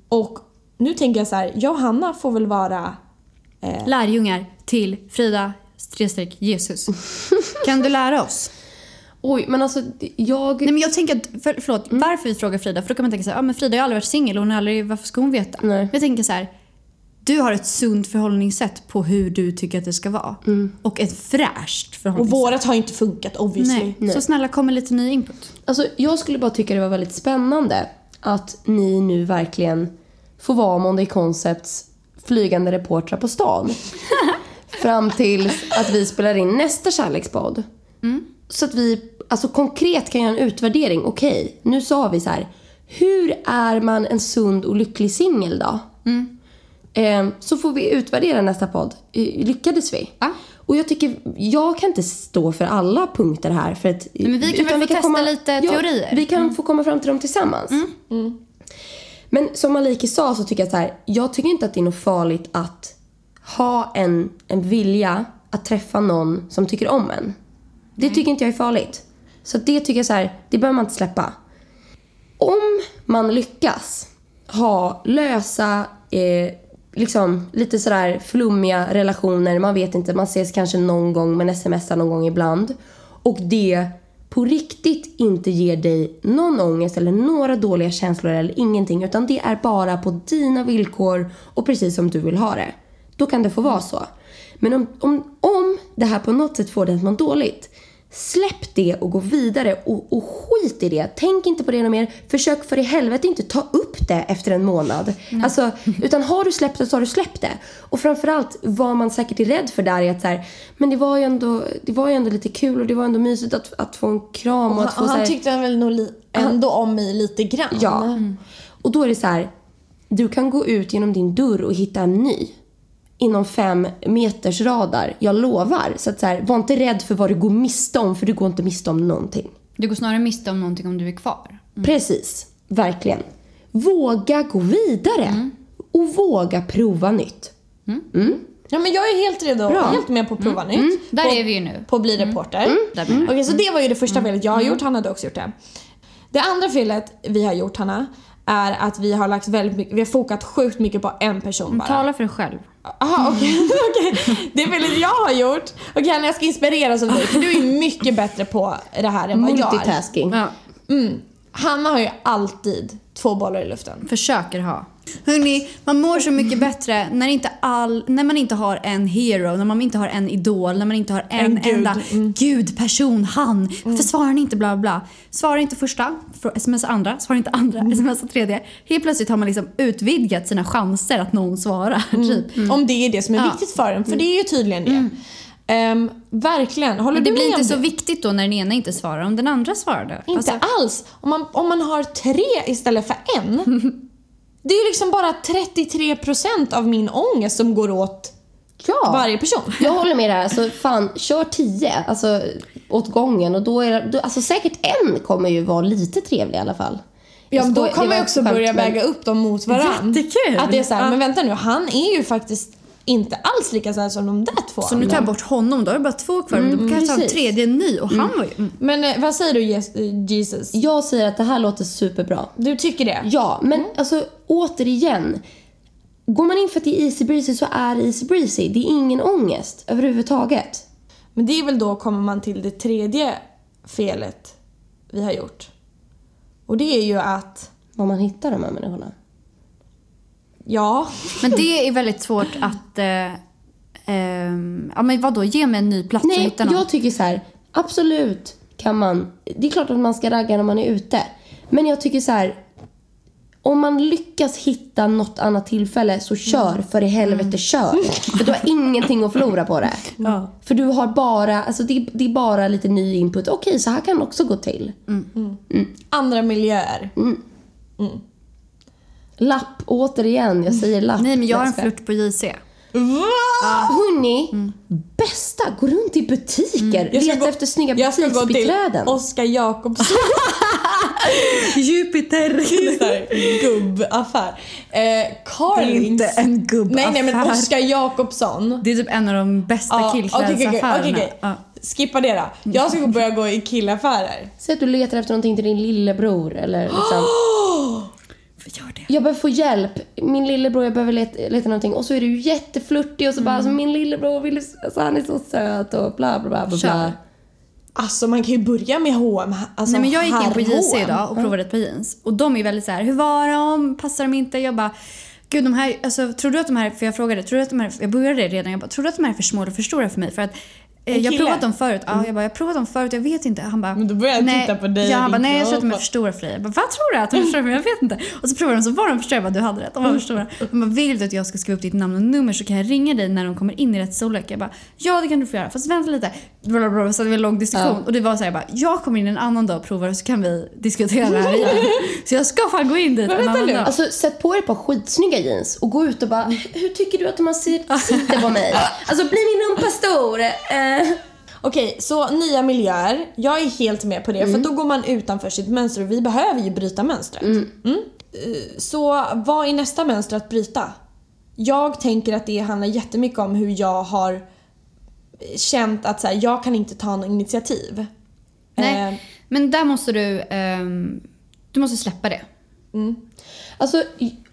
Och nu tänker jag så här, jag och Hanna får väl vara Lärjungar till Frida streck Jesus. Kan du lära oss? Oj, men alltså jag... Nej men jag tänker att, för, förlåt, varför vi frågar Frida? För då kan man tänka så här, ja men Frida har aldrig varit singel och hon har aldrig, varför ska hon veta? Nej. Jag tänker så här, du har ett sunt förhållningssätt på hur du tycker att det ska vara. Och ett fräscht Och förhållningssätt. vårat har inte funkat obviously. Nej. Så snälla kom med lite ny input. Alltså, jag skulle bara tycka det var väldigt spännande att ni nu verkligen får vara Monday Concepts flygande reportrar på stan. Fram till att vi spelar in nästa kärlekspodd. Så att vi alltså, konkret kan göra en utvärdering. Okej, nu sa vi så här. Hur är man en sund och lycklig singel då? Eh, så får vi utvärdera nästa podd. Lyckades vi? Ja. Och jag tycker, jag kan inte stå för alla punkter här. För att, Men vi kan väl få testa lite teorier? Mm. Vi kan få komma fram till dem tillsammans. Men som Maliki sa så tycker jag så här, jag tycker inte att det är något farligt att ha en, en vilja att träffa någon som tycker om en. Det tycker inte jag är farligt. Så det tycker jag så här, det behöver man inte släppa. Om man lyckas ha lösa, eh, liksom lite sådär flummiga relationer, man vet inte, man ses kanske någon gång, men smsar någon gång ibland. Och det på riktigt inte ger dig någon ångest eller några dåliga känslor eller ingenting, utan det är bara på dina villkor och precis som du vill ha det. Då kan det få vara så. Men om, om, om det här på något sätt får dig att må dåligt, Släpp det och gå vidare och, och skit i det. Tänk inte på det något mer. Försök för i helvete inte ta upp det efter en månad. Alltså, utan har du släppt det så har du släppt det. Och framförallt vad man säkert är rädd för där är att så här, men det var ju ändå, det var ju ändå lite kul och det var ändå mysigt att, att få en kram och, Och att få han, här, han tyckte väl nog li- ändå om mig lite grann. Ja. Och då är det så här, du kan gå ut genom din dörr och hitta en ny. Inom fem meters radar. Jag lovar. Så att så här, var inte rädd för vad du går miste om, för du går inte miste om någonting. Du går snarare miste om någonting om du är kvar. Precis. Verkligen. Våga gå vidare. Och våga prova nytt. Ja men jag är helt redo, Bra. helt med på att prova nytt. Där på, är vi ju nu. På att bli reporter. Det. Okej, så det var ju det första felet jag har gjort. Han hade också gjort det. Det andra felet vi har gjort, Hanna, är att vi har lagt väldigt mycket, vi har fokat sjukt mycket på en person bara. Tala för dig själv. Jaha okej. okej. Det felet jag har gjort. Okej Hanna jag ska inspireras av dig för du är mycket bättre på det här än vad jag är. Multitasking. Ja, Hanna har ju alltid två bollar i luften. försöker ha. Hörni, man mår så mycket bättre när, inte all, när man inte har en hero, när man inte har en idol, när man inte har en, En gud. enda gudperson, han. Varför svarar ni inte bla bla? Svara inte första, för sms andra, svara inte andra, sms tredje. Helt plötsligt har man liksom utvidgat sina chanser att någon svarar. Typ. Om det är det som är Ja. viktigt för en, för det är ju tydligen det. Ehm, verkligen, håller Men det du blir med om inte så det? viktigt då när den ena inte svarar om den andra svarade. Inte Alltså, alls. Om man, om man har tre istället för en. det är ju liksom bara 33% av min ångest som går åt Ja. varje person. Jag håller med där. Alltså, fan, kör tio alltså, åt gången. Och då är då, alltså, säkert en kommer ju vara lite trevlig i alla fall. Ja, då kommer jag också skämt, börja men- väga upp dem mot varandra. Jättekul! Att det är så här, Ja. men vänta nu, han är ju faktiskt inte alls lika så här som de där två. Så nu tar jag bort honom, då har du bara två kvar. Mm, då kanske ta en tredje ny och han var ju... Mm. Men eh, vad säger du Jes- Jesus? Jag säger att det här låter superbra. Du tycker det? Ja, men alltså återigen. Går man in för att det är easy breezy så är det easy breezy. Det är ingen ångest överhuvudtaget. Men det är väl då kommer man till det tredje felet vi har gjort. Och det är ju att, Var man hittar de här människorna. Ja, Men det är väldigt svårt att... Eh, ehm, ja men vadå, ge mig en ny plats och Nej, hitta någon. jag tycker så här. Absolut kan man. Det är klart att man ska ragga när man är ute. Men jag tycker så här. Om man lyckas hitta något annat tillfälle så kör för i helvete kör. För du har ingenting att förlora på det. För du har bara, alltså det, det är bara lite ny input. Okej, så här kan det också gå till. andra miljöer. Lapp, återigen. Jag säger lapp. Nej men jag har en flört på JC. Hörni, bästa, gå runt i butiker. Jag ska Leta gå- efter snygga Jag ska gå till butiksbiträden. Oskar Jakobsson. Jupiter! Gubbaffär. Eh, Det är Carlings. inte en gubbaffär. Nej, nej men Oskar Jakobsson. Det är typ en av de bästa Ja, okej, okej, killklädsaffärerna. okej, okej. Ja. Skippa det då. Jag ska börja gå i killaffärer. Säg att du letar efter någonting till din lillebror eller liksom. Gör det. Jag behöver få hjälp. Min lillebror, jag behöver leta, leta någonting. Och så är du jätteflörtig och så bara, alltså, min lillebror vill, alltså, han är så söt och bla bla bla bla. Alltså man kan ju börja med H&M. Alltså, Nej men jag gick in på JC idag och provade ett par jeans. Och de är väldigt så här: hur var de? Passar de inte? Jag bara, gud de här, alltså tror du att de här, för jag frågade, tror du att de här, jag började redan, jag bara, tror du att de här är för små eller för stora för mig? För att En jag har provat dem förut. Ja, jag bara, jag har provat dem förut, jag vet inte. Han bara, Men då börjar jag nej. titta på dig Ja, han bara, nej jag tror att de är för stora för dig. Jag bara, vad tror du att de är för stora för mig? Jag vet inte. Och så provade de så var de för stora. Jag bara, du hade rätt, de var för stora. Han bara, vill du att jag ska skriva upp ditt namn och nummer så kan jag ringa dig när de kommer in i rätt storlek? Jag bara, ja det kan du få göra. Fast vänta lite. Blablabla, så hade vi en lång diskussion. Och det var så här, jag bara, jag kommer in en annan dag och provar och så kan vi diskutera det här igen. så jag ska fan gå in dit en annan dag. Alltså sätt på er ett par skitsnygga jeans och gå ut och bara, hur tycker du att sit- sitter på mig? Alltså blir min rumpa stor? Eh. Okej, så nya miljöer. Jag är helt med på det. För då går man utanför sitt mönster och vi behöver ju bryta mönstret. Mm. Eh, Så vad är nästa mönster att bryta? Jag tänker att det handlar jättemycket om hur jag har känt att så här, jag kan inte ta något initiativ. Nej, Eh, men där måste du, ehm, du måste släppa det. Alltså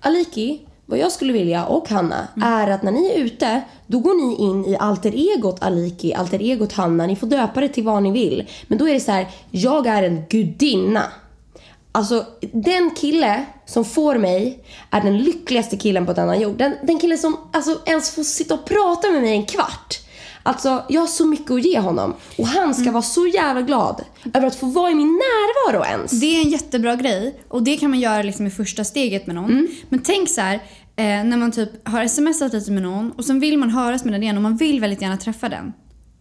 Aliki, vad jag skulle vilja och Hanna är att när ni är ute då går ni in i alter egot Aliki, alter egot Hanna. Ni får döpa det till vad ni vill. Men då är det så här, jag är en gudinna. Alltså den kille som får mig är den lyckligaste killen på denna jord. Den, den killen som alltså, ens får sitta och prata med mig en kvart. Alltså jag har så mycket att ge honom. Och han ska vara så jävla glad över att få vara i min närvaro ens. Det är en jättebra grej och det kan man göra liksom i första steget med någon. Men tänk så här, eh, när man typ har smsat lite med någon och sen vill man höras med den igen och man vill väldigt gärna träffa den.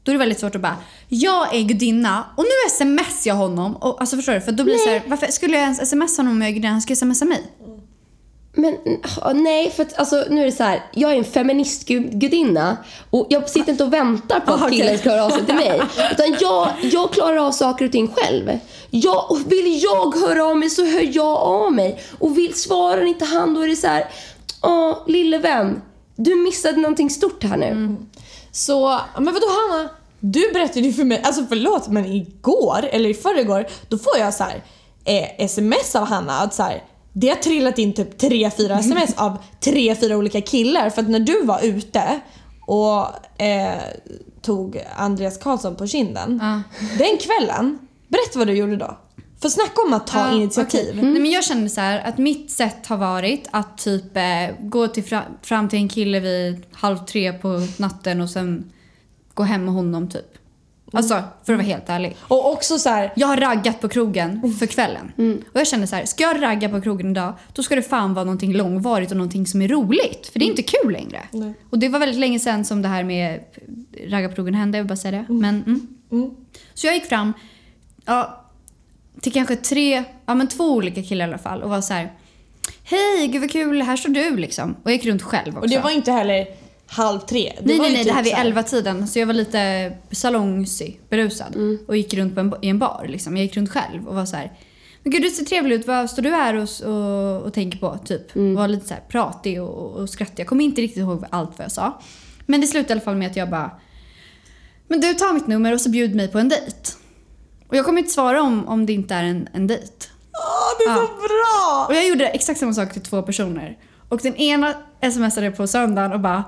Då är det väldigt svårt att bara, jag är gudinna och nu sms jag honom. Och, alltså förstår du? För då blir det så här, varför skulle jag ens smsa honom om jag är gudinna? Han ska ju smsa mig. Men nej, för att alltså, nu är det så här. Jag är en feministgudinna och jag sitter inte och väntar på att Ah, okej. killen ska höra av sig till mig. Utan jag, jag klarar av saker och ting själv. Jag, vill jag höra av mig så hör jag av mig. Och vill, svarar inte han då är det så här. Åh, lille vän. Du missade någonting stort här nu. Så, men vadå Hanna? Du berättade ju för mig, alltså förlåt men igår eller i förrgår då får jag så här, eh, sms av Hanna att så här, det har trillat in typ tre fyra sms av tre fyra olika killar för att när du var ute och eh, tog Andreas Karlsson på kinden den kvällen, berätta vad du gjorde då. För snacka om att ta Ja, initiativ. okej. Nej, men jag kände så här att mitt sätt har varit att typ eh, gå till fra, fram till en kille vid halv tre på natten och sen gå hem med honom typ. Alltså för att vara helt ärlig. Och också så här, Jag har raggat på krogen för kvällen. Och jag känner så här, ska jag ragga på krogen idag då ska det fan vara någonting långvarigt och någonting som är roligt. För det är inte kul längre. Nej. Och det var väldigt länge sedan som det här med ragga på krogen hände, jag vill bara säga det. Men, mm. Så jag gick fram ja, till kanske tre, ja men två olika killar i alla fall och var så här. Hej, gud vad kul, här står du liksom. Och jag gick runt själv också. och det var inte heller halv tre. Det Nej, nej, nej. typ Det här vid elva tiden Så jag var lite salongsig, berusad. Och gick runt på en, i en bar. Liksom. Jag gick runt själv och var så här. Men gud, du ser trevlig ut. Vad står du här och, och, och tänker på? Typ. Var lite så här pratig och, och skrattig. Jag kommer inte riktigt ihåg allt vad jag sa. Men det slutade i alla fall med att jag bara. Men du, ta mitt nummer och så bjud mig på en dejt. Och jag kommer inte svara om, om det inte är en, en dejt. Åh, det är så bra! Och jag gjorde exakt samma sak till två personer. Och den ena smsade på söndagen och bara...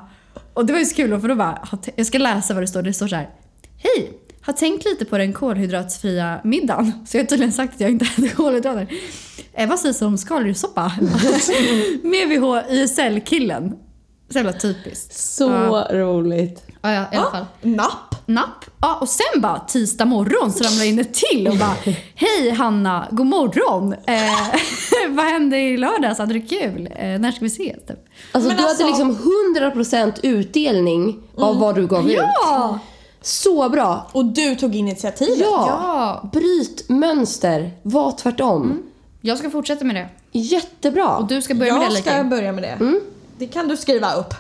Och det var ju så kul för då bara... Jag ska läsa vad det står. Det står så här. Hej! Har tänkt lite på den kolhydratsfria middagen. Så jag har tydligen sagt att jag inte äter kolhydrater. Eh, vad sägs om skaldjurssoppa? Med VH ISL-killen. Så jävla typiskt. Så roligt. Ja, ja, i alla fall. Napp! Napp. Ja, och sen bara tisdag morgon så ramlade in ett till och bara Hej Hanna, god morgon. Eh, vad hände i lördags? Hade du kul? Eh, när ska vi ses? Typ. Alltså Men du alltså- hade liksom 100% utdelning av vad du gav ut. Ja! Så bra. Och du tog initiativet. Ja. Ja. Bryt mönster. Var tvärtom. Jag ska fortsätta med det. Jättebra. Och du ska börja med jag det ska lika. börja med det. Det kan du skriva upp.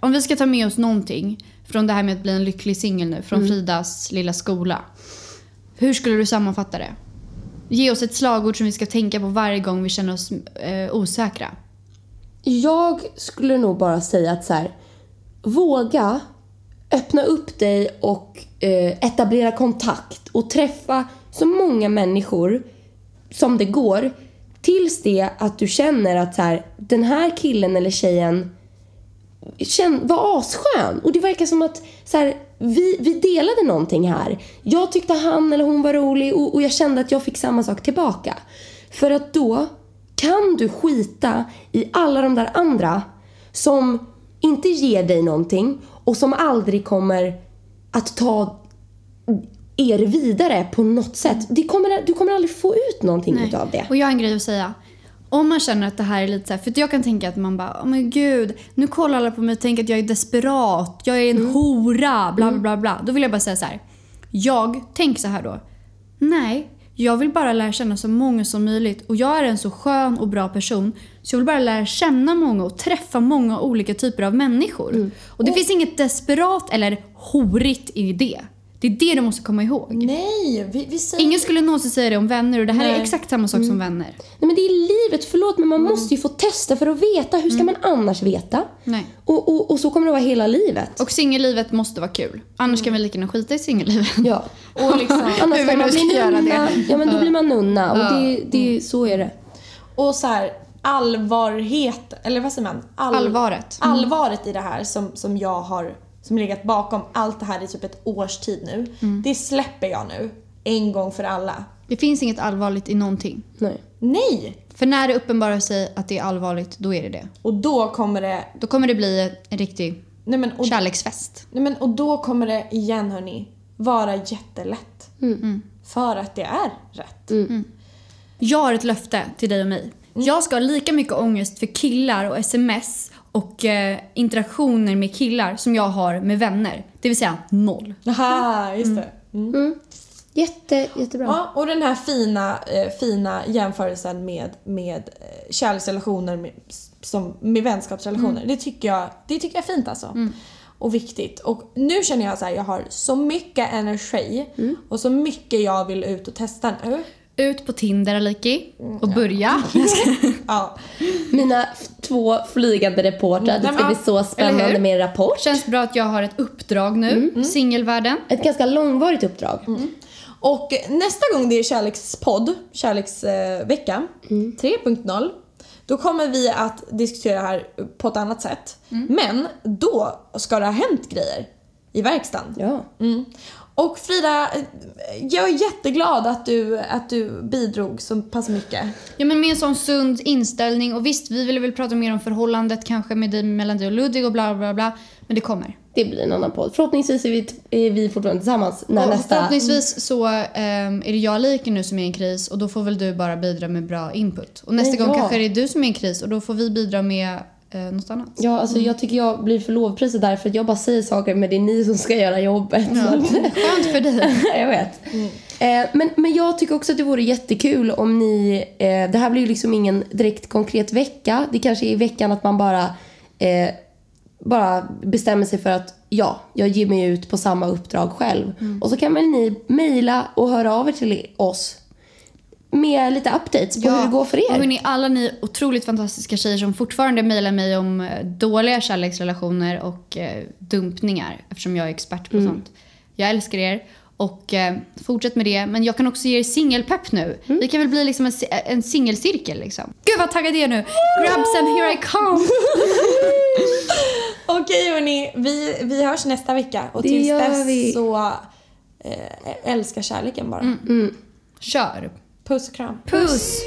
Om vi ska ta med oss någonting från det här med att bli en lycklig singel nu, från Fridas lilla skola. Hur skulle du sammanfatta det? Ge oss ett slagord som vi ska tänka på varje gång vi känner oss eh, osäkra. Jag skulle nog bara säga att så här, våga öppna upp dig och eh, etablera kontakt och träffa så många människor som det går tills det att du känner att så här, den här killen eller tjejen känn, var asskön. Och det verkar som att så här, vi, vi delade någonting här. Jag tyckte han eller hon var rolig och, och jag kände att jag fick samma sak tillbaka. För att då kan du skita i alla de där andra som inte ger dig någonting och som aldrig kommer att ta er vidare på något sätt. Det kommer, du kommer aldrig få ut någonting utav det. Och jag har en grej att säga. Om man känner att det här är lite så här, för jag kan tänka att man bara, oh men gud, nu kollar alla på mig och tänker att jag är desperat, jag är en hora, bla bla bla bla. Då vill jag bara säga så här. Jag tänker så här då. Nej, jag vill bara lära känna så många som möjligt och jag är en så skön och bra person så jag vill bara lära känna många och träffa många olika typer av människor. Och det finns inget desperat eller horigt i det. Det är det du måste komma ihåg. Nej, vi, vi säger... Ingen skulle någonsin säga det om vänner och det här är Nej. exakt samma sak som vänner. Nej men det är livet, förlåt men man måste ju få testa för att veta. Hur ska man annars veta? Nej. Och, och, och så kommer det vara hela livet. Och singellivet måste vara kul. Annars kan vi lika gärna skita i singellivet. ja. Och liksom, Annars vi man bli nunna. det. Ja men då blir man nunna och det, det, så är det. och så här, allvarhet, eller vad säger man? All- Allvaret. Allvaret i det här som, som jag har som legat bakom allt det här i typ ett års tid nu. Det släpper jag nu. En gång för alla. Det finns inget allvarligt i någonting. Nej. Nej! För när det uppenbarar sig att det är allvarligt, då är det det. Och då kommer det... Då kommer det bli en riktig Nej men, och, kärleksfest. nej men, och då kommer det igen hörni, vara jättelätt. För att det är rätt. Jag har ett löfte till dig och mig. Jag ska ha lika mycket ångest för killar och sms och eh, interaktioner med killar som jag har med vänner. Det vill säga noll. Aha, just det. Mm. Jätte, jättebra. Ja, och den här fina, eh, fina jämförelsen med, med eh, kärleksrelationer med, som, med vänskapsrelationer. Det, tycker jag, det tycker jag är fint alltså. Och viktigt. Och nu känner jag här, jag har så mycket energi och så mycket jag vill ut och testa nu. Ut på Tinder, Aliki, och börja. Ja. Mina två flygande reportrar. Det ska bli så spännande med en rapport. Känns bra att jag har ett uppdrag nu. Singelvärlden. Ett ganska långvarigt uppdrag. Och nästa gång det är kärlekspodd, kärleksvecka 3.0, då kommer vi att diskutera det här på ett annat sätt. Men då ska det ha hänt grejer i verkstaden. Ja. Mm. Och Frida, jag är jätteglad att du, att du bidrog så pass mycket. Ja men med en sån sund inställning och visst vi ville väl prata mer om förhållandet kanske med dig, mellan dig och Ludvig och bla bla bla. Men det kommer. Det blir en annan podd. Förhoppningsvis är vi, är vi fortfarande tillsammans när och nästa... förhoppningsvis så ehm, är det jag Lika nu som är i en kris och då får väl du bara bidra med bra input. Och nästa Men gång ja. kanske det är du som är i en kris och då får vi bidra med eh, något annat. Ja, alltså jag tycker jag blir för lovprisad där för att jag bara säger saker men det är ni som ska göra jobbet. Att- Skönt för dig. jag vet. Eh, men, men jag tycker också att det vore jättekul om ni... Eh, det här blir ju liksom ingen direkt konkret vecka. Det kanske är i veckan att man bara, eh, bara bestämmer sig för att ja, jag ger mig ut på samma uppdrag själv. Och så kan väl ni mejla och höra av er till oss med lite updates på hur det går för Och er. hörni, alla ni otroligt fantastiska tjejer som fortfarande mejlar mig om eh, dåliga kärleksrelationer och eh, dumpningar eftersom jag är expert på sånt. Jag älskar er och eh, fortsätt med det. Men jag kan också ge er singelpepp nu. Vi kan väl bli liksom en, en singelcirkel liksom. Gud vad taggad jag är nu! Grabsen, here I come! Okej hörni, vi, vi hörs nästa vecka och Det tills dess vi. så eh, älska kärleken bara. Kör! Puss och kram. Puss!